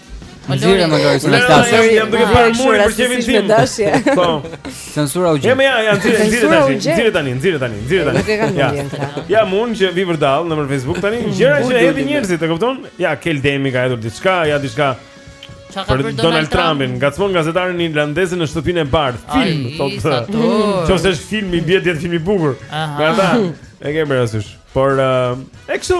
S3: Nxirre më
S1: Lori
S9: se
S1: në klasë Më
S5: lori,
S1: jam duke parë muri për
S9: qemi të
S1: tim Po
S5: Censura u gjithë
S1: Jemi, ja, ja,
S9: nxirre, nxirre
S1: tani Nxirre tani, nxirre tani, nxirre tani
S9: Nuk e kam
S1: në
S9: vjenë të
S1: Ja, mund që vi vërdallë në mërë Facebook tani Gjëra që
S7: e
S1: hedhin njerëzit, e kupton? Ja, kel demi ka hedhur diçka, ja, diçka Për Donald Trumpin, ngacmon gazetaren irlandeze në Shtëpinë e Bardhë Film, thotë
S3: të Qo
S1: se është film, i bie të jetë film i bukur Nga ata, e ke parasysh Por, uh, e kështu,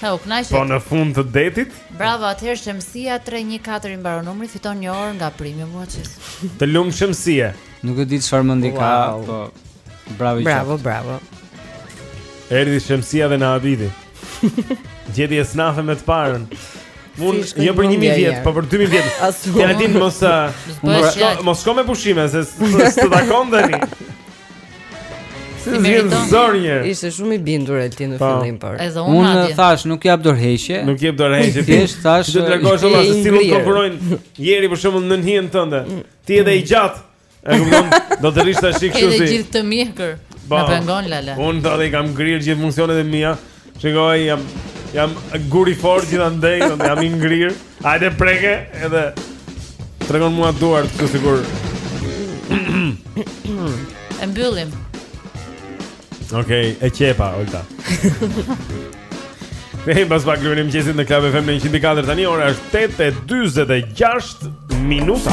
S17: Sa
S3: u kënaqet.
S17: Po në fund të detit.
S3: Bravo, atëherë Shemsia 314 i mbaron numri, fiton një orë nga Premium Watches.
S17: Të lumtë Shemsie.
S5: Nuk e di çfarë mendi ka, po bravo i
S9: Bravo, bravo.
S17: Erdhi Shemsia dhe na habiti. Gjeti esnafe me të parën.
S9: Un,
S17: jo për 1000 vjet, po për 2000 vjet. Ja din mos mos shko me pushime se s'të takon tani. Si të
S3: zgjedh
S17: zor një herë.
S9: Ishte shumë i bindur Altin në
S17: po.
S9: fillim por.
S3: Edhe unë
S5: atje.
S3: Unë
S5: thash nuk jap dorëheqje.
S17: Nuk jap dorëheqje.
S5: Thjesht thash.
S17: Do të tregosh edhe se si mund të konkurrojnë njeri për shembull nën hijen tënde. Ti edhe i gjatë. E kupton? Do të rish tash kështu si.
S3: Edhe gjithë të mjekër.
S17: Po.
S3: Na pengon lala.
S17: Unë tha i kam ngrirë gjithë funksionet e mia. Shiko, jam jam gur i fortë gjithandej, do jam i ngrirë. Hajde preke edhe tregon mua duart kështu sikur.
S3: E mbyllim.
S17: Okej, okay, e qepa, Olta. Ne hey, pas pak Klubi i Mëngjesit në Club FM në 104 Tani ora është 8.26 minuta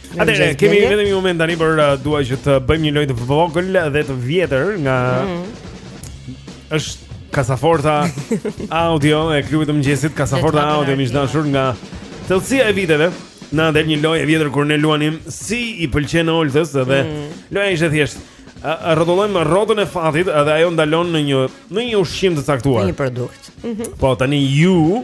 S1: Atëherë kemi vetëm një moment tani për uh, dua që të bëjmë një lojë të vogël dhe të vjetër nga mm. është Kasaforta Audio e klubit të mëngjesit Kasaforta Audio miq
S3: të
S1: dashur nga thellësia e viteve na del një lojë e vjetër kur ne luanim si i pëlqen Oltës dhe mm. loja ishte thjesht rrotullojmë rrotën e fatit dhe ajo ndalon në një në një ushqim të caktuar.
S9: Një produkt. Mm -hmm.
S1: Po tani ju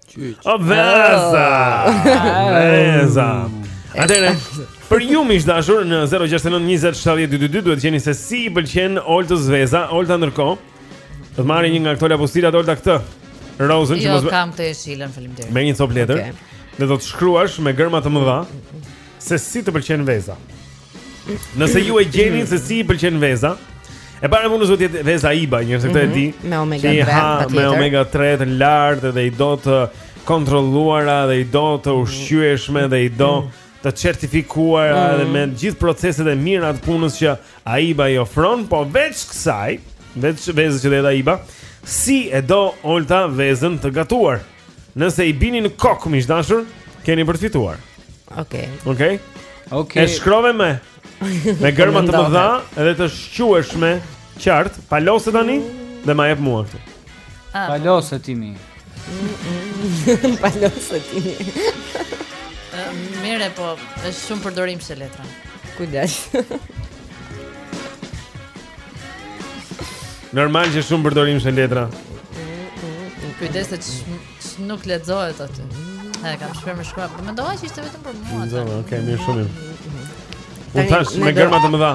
S18: Qyq.
S1: O veza. Veza. Atëre, për ju miq të dashur në 069 20 70 222 duhet të gjeni se si i pëlqen Oltës veza, Olta ndërkohë. Do të marrë një nga këto lapustilat Olta këtë. Rozën që
S3: jo,
S1: mos.
S3: Jo, kam këtë jeshilen, faleminderit.
S1: Me një copë letër.
S3: Okay.
S1: Dhe do të shkruash me gërma të mëdha. se si të pëlqen veza. Nëse ju e gjeni se si i pëlqen veza, e para mund të jetë veza AIBA, se këto e
S9: mhm.
S1: di.
S9: Me omega 3 patjetër.
S1: Me omega 3 të lartë dhe i do të kontrolluara dhe i do të mhm. ushqyeshme dhe i do mhm. të certifikuara dhe me gjithë proceset e mira të punës që AIBA i ofron, po veç kësaj, veç vezës që do jetë AIBA, si e do Olta vezën të gatuar? Nëse i bini në kokë miq të dashur, keni për të fituar.
S9: Okej. Okay.
S1: Okej. Okay?
S5: Okej. Okay.
S1: E shkrove me me gërma të mëdha dhe të shquheshme, qartë, palose tani dhe ma jep mua këtu.
S3: Ah.
S5: Palose ti mi.
S9: Palose ti
S3: mi. Mirë po, është shumë përdorimshe letra.
S9: Kujdes.
S1: Normal që shumë përdorimshe letra.
S3: Kujdes se nuk lexohet aty. Ha, kam shpër me shkruar. Po mendova që ishte vetëm për mua.
S1: Jo, okay, mirë shumë. U
S9: tash
S1: me gërma të mëdha.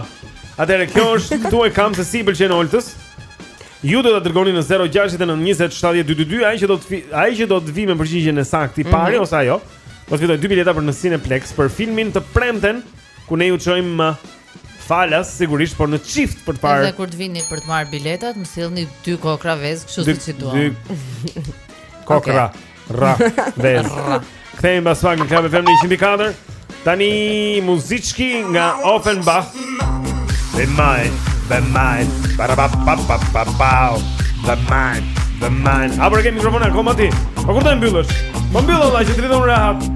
S1: Atëherë kjo është këtu e kam se si i pëlqen Oltës. Ju do ta dërgoni në 0692070222 ai që do të ai që do të vijë me përgjigjen e saktë i mhm. pari
S9: mm -hmm.
S1: ose ajo. Do të fitojë dy bileta për në Cineplexx për filmin të premten ku ne ju çojmë uh, falas sigurisht por në çift për të parë.
S3: Edhe kur të vini për të marrë biletat, më sillni dy kokrra vezë, kështu siç i duam.
S1: Dy kokrra, okay.
S3: ra, vezë.
S1: Kthehemi pas pak në klubin Family 104. Tani muziçkë nga Offenbach. Be mine, be mine, para pa pa pa pa pa. Be mine, be mine. A bëre mikrofonin akoma ti? Po kur do ta mbyllësh? Po mbylle valla që të rriton rehat.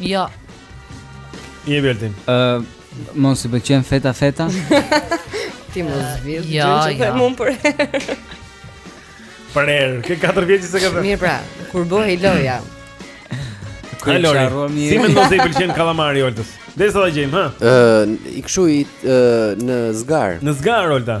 S3: Jo.
S1: Altin.
S5: Ë, uh, mos i pëlqen feta feta?
S9: Ti mos vjen.
S3: Jo, jo.
S9: Mund për. Për herë,
S1: ke 4 vjet që s'e ke thënë.
S9: Mirë pra, kur bëhej loja.
S5: Kur çarroni.
S1: Si mendon se i pëlqen kalamari Oltës. Derisa ta gjejmë, ha?
S7: Ë, i kshu i në zgarë.
S1: Në zgarë Olta.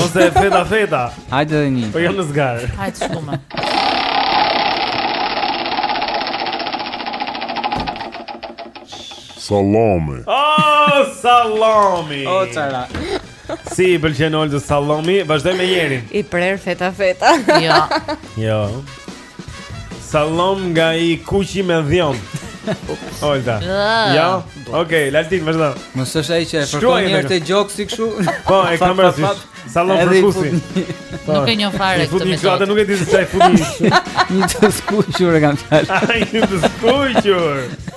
S1: Ose feta feta.
S5: Hajde dhe një.
S1: Po jam në zgarë.
S3: Hajde shumë.
S18: Sallami.
S1: Oh, sallami.
S5: Oh, çara.
S1: Si i pëlqen Oltës sallami? Vazhdojmë me Jerin.
S9: I prerë feta feta.
S3: Jo.
S1: Jo. Sallam nga i kuqi me dhjamë. Olta.
S3: Ah.
S1: Jo. Okej, Altin vazhdo.
S5: Mos është ai që e
S1: fërkonin
S5: te gjoksi kështu.
S1: Po, e kam parasysh.
S5: Sallam për
S1: kusi.
S5: Po.
S3: Nuk e njoh fare këtë. Futi
S1: çfarë nuk e di se çai futi.
S5: Një të skuqur e kam fjalë.
S1: Ai të skuqur.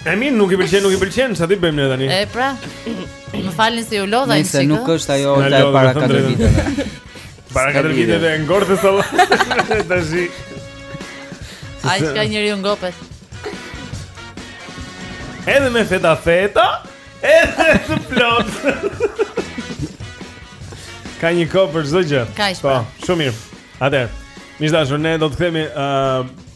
S1: E
S9: mirë,
S1: nuk
S9: i
S1: pëlqen,
S9: nuk i pëlqen,
S1: çfarë t'i bëjmë ne tani?
S3: E pra. Më falni se ju lodha një
S5: çikë.
S3: Nëse
S5: nuk është ajo Ata e para
S1: katër
S5: viteve.
S1: Para katër viteve ngordhë sot. Tashi.
S3: Ai s'ka njeri, u ngopet.
S1: Edhe me feta feta, edhe të plot. Ka një kohë për çdo gjë. Po,
S3: pra.
S1: shumë mirë. Atëherë, miq të dashur, ne do të kthehemi ë uh,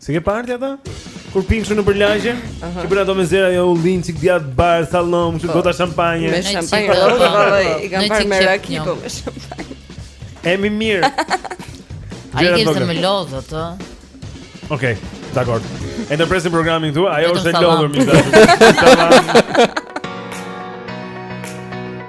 S1: S'e
S9: ke
S1: parë
S9: ti
S1: ata? Kur pinë kështu nëpër lagje, që bën ato me zerja ullinj, çik djathë i bardhë, sallam, kështu gota shampanje.
S9: Me shampanje, i kam parë me raki po me shampanje.
S1: Jemi mirë.
S3: Ai ke
S1: zë
S3: me lodhë atë.
S1: Okej, dakord. E ndërpresim programin këtu, ajo është e lodhur
S6: më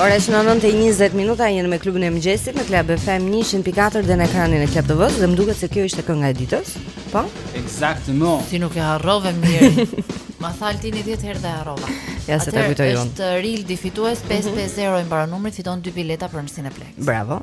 S9: Ora është 9:20 minuta, jemi me klubin e mëngjesit në Club FM 104 dhe në ekranin e Club TV dhe më duket se kjo ishte kënga e ditës. Po?
S5: Eksakt,
S3: no. Ti nuk e harrove mirë. Ma thaj ti një ditë herë dhe harrova.
S9: Ja se ta kujtoj unë.
S3: Është Rildi fitues 550 mhm. i mbaron numri, fiton dy bileta për në Cineplexx.
S9: Bravo.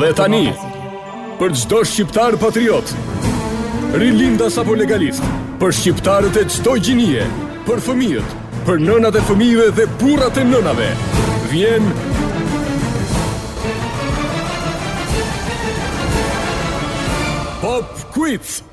S8: Dhe tani, për çdo shqiptar patriot, rilindas apo legalist, për shqiptarët e çdo gjinie, për fëmijët, për nënat e fëmijëve dhe burrat e nënave, vjen Pop Quiz.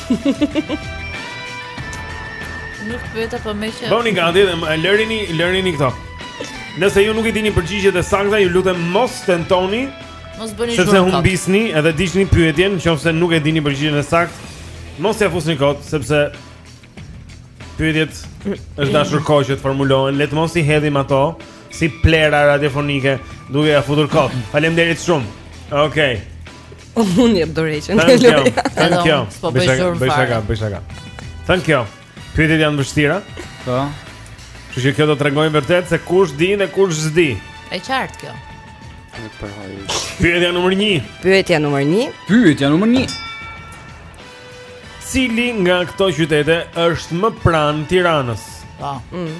S3: Nuk pyeta po më që.
S1: Bëhuni gati dhe lërini, lërini këto. Nëse ju nuk i dini përgjigjet e sakta, ju lutem mos tentoni.
S3: Mos bëni zhurmë. Sepse
S1: humbisni edhe digjni pyetjen, qoftë se nuk e dini përgjigjen e saktë, mos ia fusni kot, sepse pyetjet është dashur kohë që të formulohen, le të mos i hedhim ato si plehra radiofonike duke ia futur kot. Faleminderit shumë. Okej. Okay.
S9: Unë jap dorëheqjen.
S1: Thank you. Thank you.
S3: Po bëj zor.
S1: Bëj shaka, bëj shaka. Thank you. Pyetjet janë të vështira.
S5: Po.
S1: Kështu që kjo do të tregojë vërtet se kush di dhe kush s'di.
S3: E qartë kjo.
S1: Pyetja numër 1.
S9: Pyetja numër 1.
S5: Pyetja numër 1.
S1: Cili nga këto qytete është më pranë Tiranës?
S3: Po.
S9: Mm.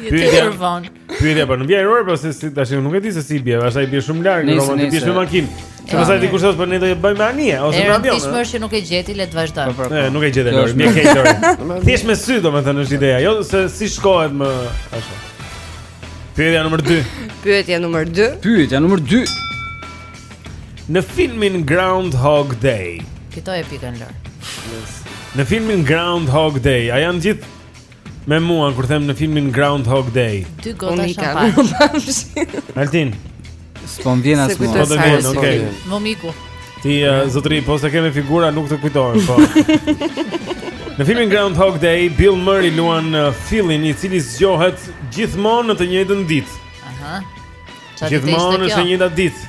S1: Pyetja
S3: për von.
S1: Pyetja për në vijë ajrore, apo si si tash nuk e di se si bie, pastaj bie shumë larg, do të biesh me makinë.
S3: Që
S1: pastaj ti kushtëzon po ne do të vemi me anije ose me avion. Ti
S3: thua që nuk e gjeti, le të vazhdoj.
S5: Po, po,
S1: po. Nuk e
S5: gjeti
S1: Lori, më ke Lori. Thjesht me sy, domethënë është ideja, jo se si shkohet më ashtu. Pyetja numër 2.
S9: Pyetja numër 2.
S5: Pyetja numër 2.
S1: Në filmin Groundhog Day.
S3: Fitoi pikën Lori.
S1: Në filmin Groundhog Day, a janë gjithë Më mua kur them në filmin Groundhog Day.
S3: Dy gota shampanjë.
S1: Altin.
S5: S'po vjen as mua.
S1: Po të vjen, okay.
S3: Momiku.
S1: Ti uh, zotri, po s'e ke me figura nuk të kujtohen, po. në filmin Groundhog Day, Bill Murray luan uh, Philin, i cili zgjohet gjithmonë në të njëjtën ditë.
S3: Aha.
S1: Gjithmonë
S3: në
S1: të njëjtën ditë.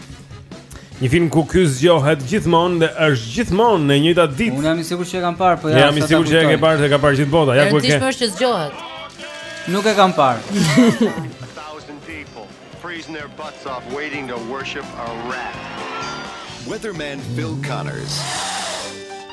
S5: Një
S1: film ku ky zgjohet gjithmonë dhe është gjithmonë e njëjta ditë.
S5: Unë jam i sigurt që e kam parë, po ja.
S1: Jam i sigurt që e ke parë, se e ka parë gjithë bota. Ja ku e ke.
S3: Është që zgjohet.
S5: Nuk e kam parë.
S16: Weatherman Phil Connors.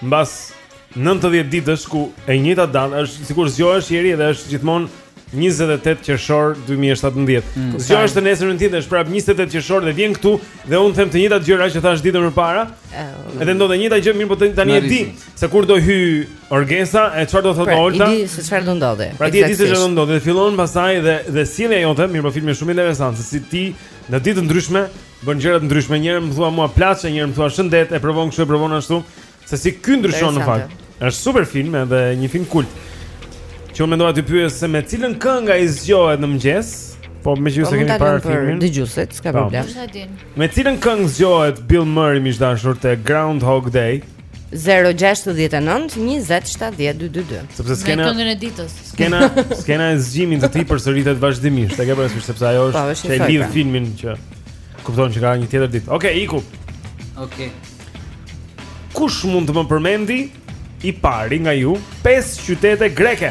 S1: Mbas 90 ditësh ku e njëjta datë është sikur zgjohesh njeri dhe është gjithmonë 28 qershor 2017.
S5: Mm,
S1: zgjohesh të nesërmen tjetër, është prap 28 qershor dhe vjen këtu dhe unë them të njëjtat gjëra që thashë ditën më parë. Oh. Edhe ndodh e njëjta gjë, mirëpo tani e di se kur do hyjë Orgesa e çfarë do thotë
S9: pra,
S1: Olta.
S9: Pra, di se çfarë do ndodhe.
S1: Pra di se çfarë do ndodhë dhe fillon pastaj dhe dhe sjellja jote, mirëpo filmi është shumë interesant se si ti në ditë të ndryshme Bën gjëra të ndryshme, njëherë më thua mua plaç, njëherë më thua shëndet, e provon kështu, e provon ashtu, se si ky ndryshon në fakt. Është super film edhe një film kult. Që unë mendova të pyes se me cilën këngë ai zgjohet në mëngjes? Po
S9: meqenëse
S1: s'e
S9: kemi
S1: parë filmin.
S9: Dhe gjuset, s'ka
S1: po.
S9: problem.
S1: Me cilën këngë zgjohet Bill Murray miq të dashur te Groundhog Day?
S9: 069 20 70 222.
S1: Sepse skena e
S3: këngën e ditës.
S1: Skena, skena e zgjimit të tij përsëritet vazhdimisht. E ke parasysh sepse ajo është
S9: po,
S1: që e lidh filmin që kupton që ka një tjetër ditë. Okej, okay, iku.
S5: Okej. Okay.
S1: Kush mund të më përmendi i pari nga ju pesë qytete greke?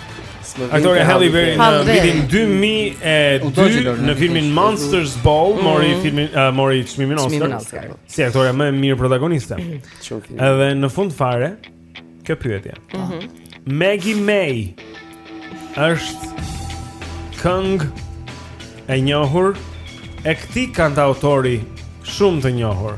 S1: Aktorja
S19: Halle Berry në vitin 2002 në filmin Monsters Ball mhm. mori filmin uh, mori çmimin Oscar.
S9: Oscar. Po.
S19: Si aktorja më e mirë protagoniste. Edhe në fund fare kjo pyetje. Mm
S1: -hmm.
S19: Maggie May është këngë e njohur e këtij kantautori shumë të njohur.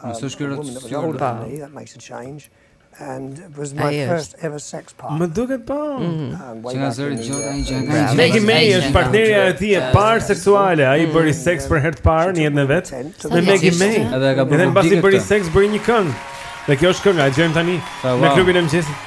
S5: Nëse
S19: është kjo
S6: rëndësishme.
S9: Pa. Ai është.
S19: Më duket po.
S6: Mhm.
S5: Që nga zëri i
S6: gjatë
S5: ai
S19: gjatë.
S5: Pra,
S19: Megi
S1: Mei
S19: është partnerja e tij e parë seksuale. Ai mhm. bëri seks për herë të parë në jetën e vet. Me Megi Mei.
S5: Edhe ka bërë.
S19: Dhe
S5: pasi
S19: bëri seks bëri një këngë. Dhe kjo është kënga, e dëgjojmë tani në klubin e mëngjesit.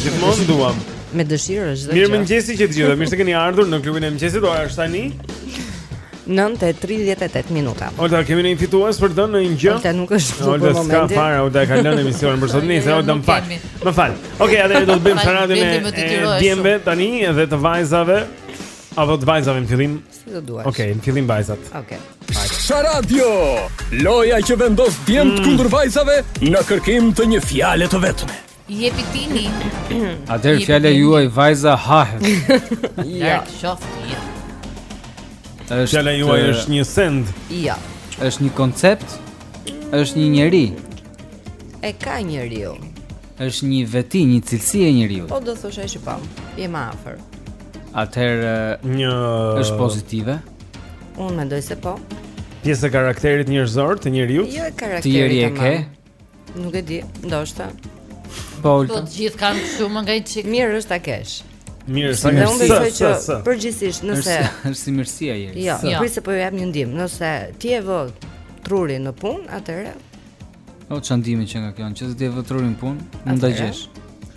S1: Gjithmonë duam.
S9: Me dëshirë është.
S1: Mirëmëngjesi miq të gjithëve. Mirë se keni ardhur në klubin e mëngjesit. Ora është tani
S9: 9:38 minuta.
S1: Olta kemi një fitues për të dhënë një gjë.
S9: Olta nuk është për momentin.
S1: S'ka fare, Olta ka lënë emisionin për sot
S3: nejse,
S1: Olta më fal. Më fal. Okej, atëherë do të bëjmë
S3: sharadën
S1: e djemve tani dhe të vajzave. Apo të vajzave në fillim?
S9: Si do duash.
S1: Okej, në fillim vajzat.
S9: Okej.
S8: Sharadio! Loja që vendos djemt
S1: mm.
S8: kundër vajzave në kërkim të një fjale të vetme.
S3: Jepi tini.
S5: Atëherë fjala juaj vajza hahet.
S3: Jo, qoftë jo.
S5: Është
S1: fjala juaj është një send.
S9: Jo.
S5: Është një koncept. Është një njeri.
S9: E ka njeriu.
S5: Është një veti, një cilësi e njeriut.
S9: Po do thosha po. Je më afër.
S5: Atëherë
S1: një
S5: është pozitive.
S9: Unë mendoj se po.
S1: Pjesë e karakterit njerëzor të njeriut.
S9: Jo e karakterit.
S5: Ti e ke.
S9: Nuk e di, ndoshta.
S5: Po,
S3: po të gjithë kanë shumë nga një çik.
S9: Mirë është ta kesh.
S1: Mirë,
S5: sa
S9: mirë. Unë besoj që përgjithsisht nëse
S5: është si mirësia e
S9: Jo,
S3: jo.
S9: prit se po ju jap një ndihmë. Nëse ti e vë trurin në punë, atëherë.
S5: O ça ndihme qenka kjo, nëse ti e vë trurin në punë,
S9: mund ta gjesh.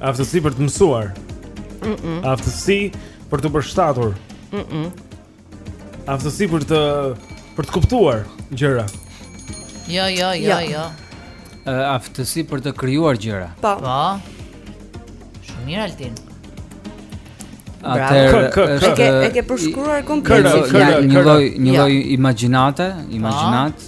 S1: Aftësi për të mësuar.
S9: Mm -mm.
S1: Aftësi për t'u përshtatur.
S9: Mm -mm.
S1: Aftësi për të për të kuptuar gjëra.
S3: Jo, jo, jo,
S9: jo.
S3: jo.
S5: Uh, aftësi për të krijuar gjëra.
S9: Po.
S3: Po. Shumë mirë Altin.
S5: Atëherë
S1: është
S9: e ke përshkruar komplet.
S5: Një lloj një lloj imagjinate,
S9: imagjinatë.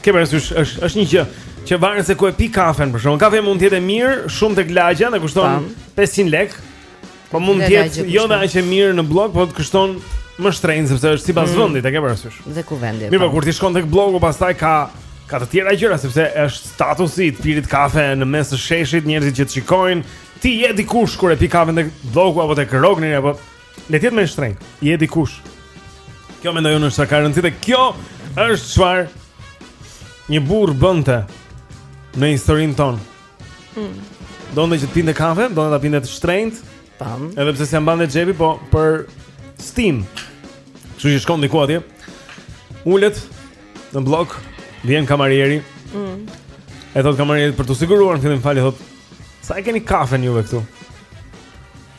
S3: Ke
S1: parasysh është është një gjë që varet se ku e pi kafen, për shembull. Kafja mund të jetë e mirë, shumë tek lagja, dhe kushton 500 lek. Po mund të jetë jo dhe aq e mirë në bllok, por të kushton më shtrenjtë sepse është sipas
S9: mm.
S1: vendit, e ke parasysh.
S9: Dhe ku vendi?
S1: Mirë, po,
S9: po
S1: kur ti shkon tek blogu, pastaj ka ka të tjera gjëra sepse është statusi i pirit kafe në mes të sheshit, njerëzit që të shikojnë, ti je dikush kur e pi kafen tek blloku apo tek Rogneri apo Le të jetë më shtrenjtë. Je dikush. Kjo mendoj unë është ka rëndësi dhe kjo është çfarë një burrë bënte në historinë tonë.
S9: Mm.
S1: Donte që të pinte kafe, donte ta pinte të shtrenjtë.
S9: Tam.
S1: Edhe pse s'ia mbante xhepi, po për stimë. Kështu që shkon diku atje. Ulet në bllok, vjen kamarieri.
S9: Mm.
S1: I thot kamarieri për t'u siguruar në fillim fare thot, "Sa e keni kafen juve këtu?"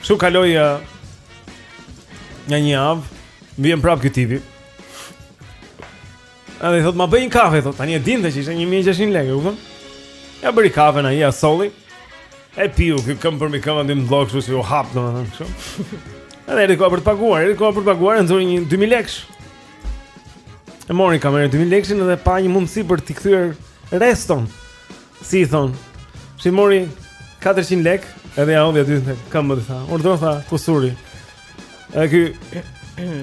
S1: Kështu kaloi uh, një një javë, vjen prapë ky tipi. Edhe i thot, ma bëj një kafe, thot, tani e dinte që ishe një mijë e gjashtëqind lekë, domethënë. Ia bëri kafen ai, ia solli, e piu, ky këmbë përmbi këmbë, dhe më dhokë, kështu si u hapë, domethënë, kështu. Edhe erdhi koha për të paguar, erdhi koha për të paguar, e nxori një 2.000 leksh. E mori kamarieri 2.000 lekshin dhe pa një mundësi për t'i kthyer reston. Si i thon? Si mori 400 lek, edhe ja hodhi aty në këmbë tha. Urdhro tha kusuri. Edhe ky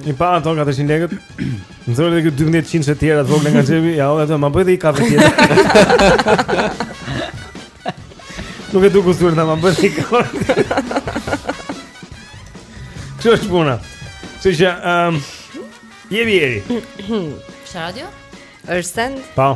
S1: i pa ato 400 lekët. Nxori edhe ky 12 qindshe të tjera të vogla nga xhepi, ja hodhi ato, ma bëj dhe i kafe tjetër. Nuk e du kusuri, tha, ma bëj dhe i kafe. Kjo është puna. Kështu që, ehm, um, je vjeri.
S3: Te radio?
S9: Është send?
S1: Po.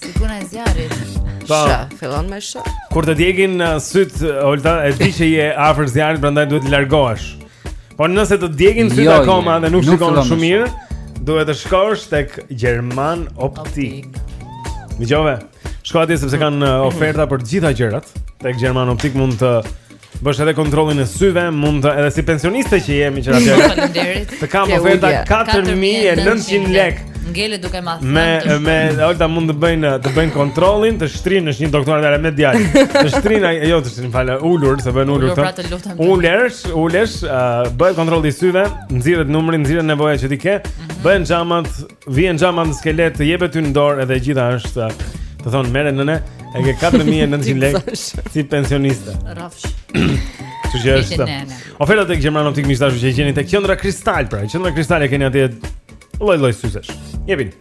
S1: Si puna e zjarrit. Po.
S9: Shë, fillon me shë.
S1: Kur të djegin uh, syt, uh, Olta, e di që je afër zjarrit, prandaj duhet të largohesh. Por nëse të djegin syt
S5: jo,
S1: akoma dhe nuk,
S5: nuk
S1: shikon shumë mirë, duhet të shkosh tek German Optik. Dëgjove. Shko atje sepse kanë uh, oferta për të gjitha gjërat. Tek German Optik mund të Bësh edhe kontrollin e syve, mund të edhe si pensioniste që jemi që aty.
S3: Faleminderit.
S1: Të kam oferta 4900 lek.
S3: Ngele duke ma thënë.
S1: Me me Olta, mund të bëjnë të bëjnë kontrollin, të shtrinë në një doktor edhe me djalë. Të shtrinë, jo të shtrinë falë, ulur, se bën ulur
S3: pra, të.
S1: Ulesh, ulesh, bëhet kontrolli i syve, nxirret numri, nxirret nevoja që ti ke.
S3: Mhm.
S1: Bëhen xhamat Vihen xhamat në skelet, të jepet ty në dorë edhe gjitha është të thon merre nëne, e ke 4900 lekë si pensioniste.
S3: Rrafsh.
S1: Që që është Ofertat te German Optik miq të dashur që i gjeni te Qendra Kristal pra Qendra Kristal e keni atje Lloj lloj syzesh Jepin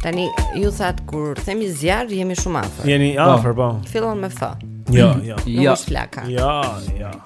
S9: Tani, ju thatë kur themi zjarr, jemi shumë afër
S1: Jeni po. afër, po
S9: Filon me fë
S1: Jo, jo
S5: Jo,
S9: është flaka
S1: Jo, jo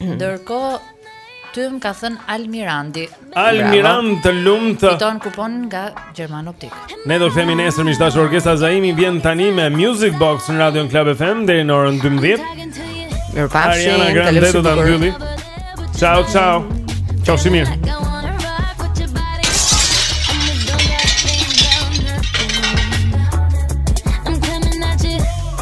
S3: Ndërkohë tym ka thën Almirandi.
S1: Almirand të lumt.
S3: Fiton kupon nga German Optik.
S1: Ne do themi nesër miq të dashur orkestra Zaimi vjen tani me Music Box në Radio Club FM deri në orën 12.
S9: Mirpafshi.
S1: Ariana Grande do ta mbylli. Ciao ciao.
S17: Qofshi mirë.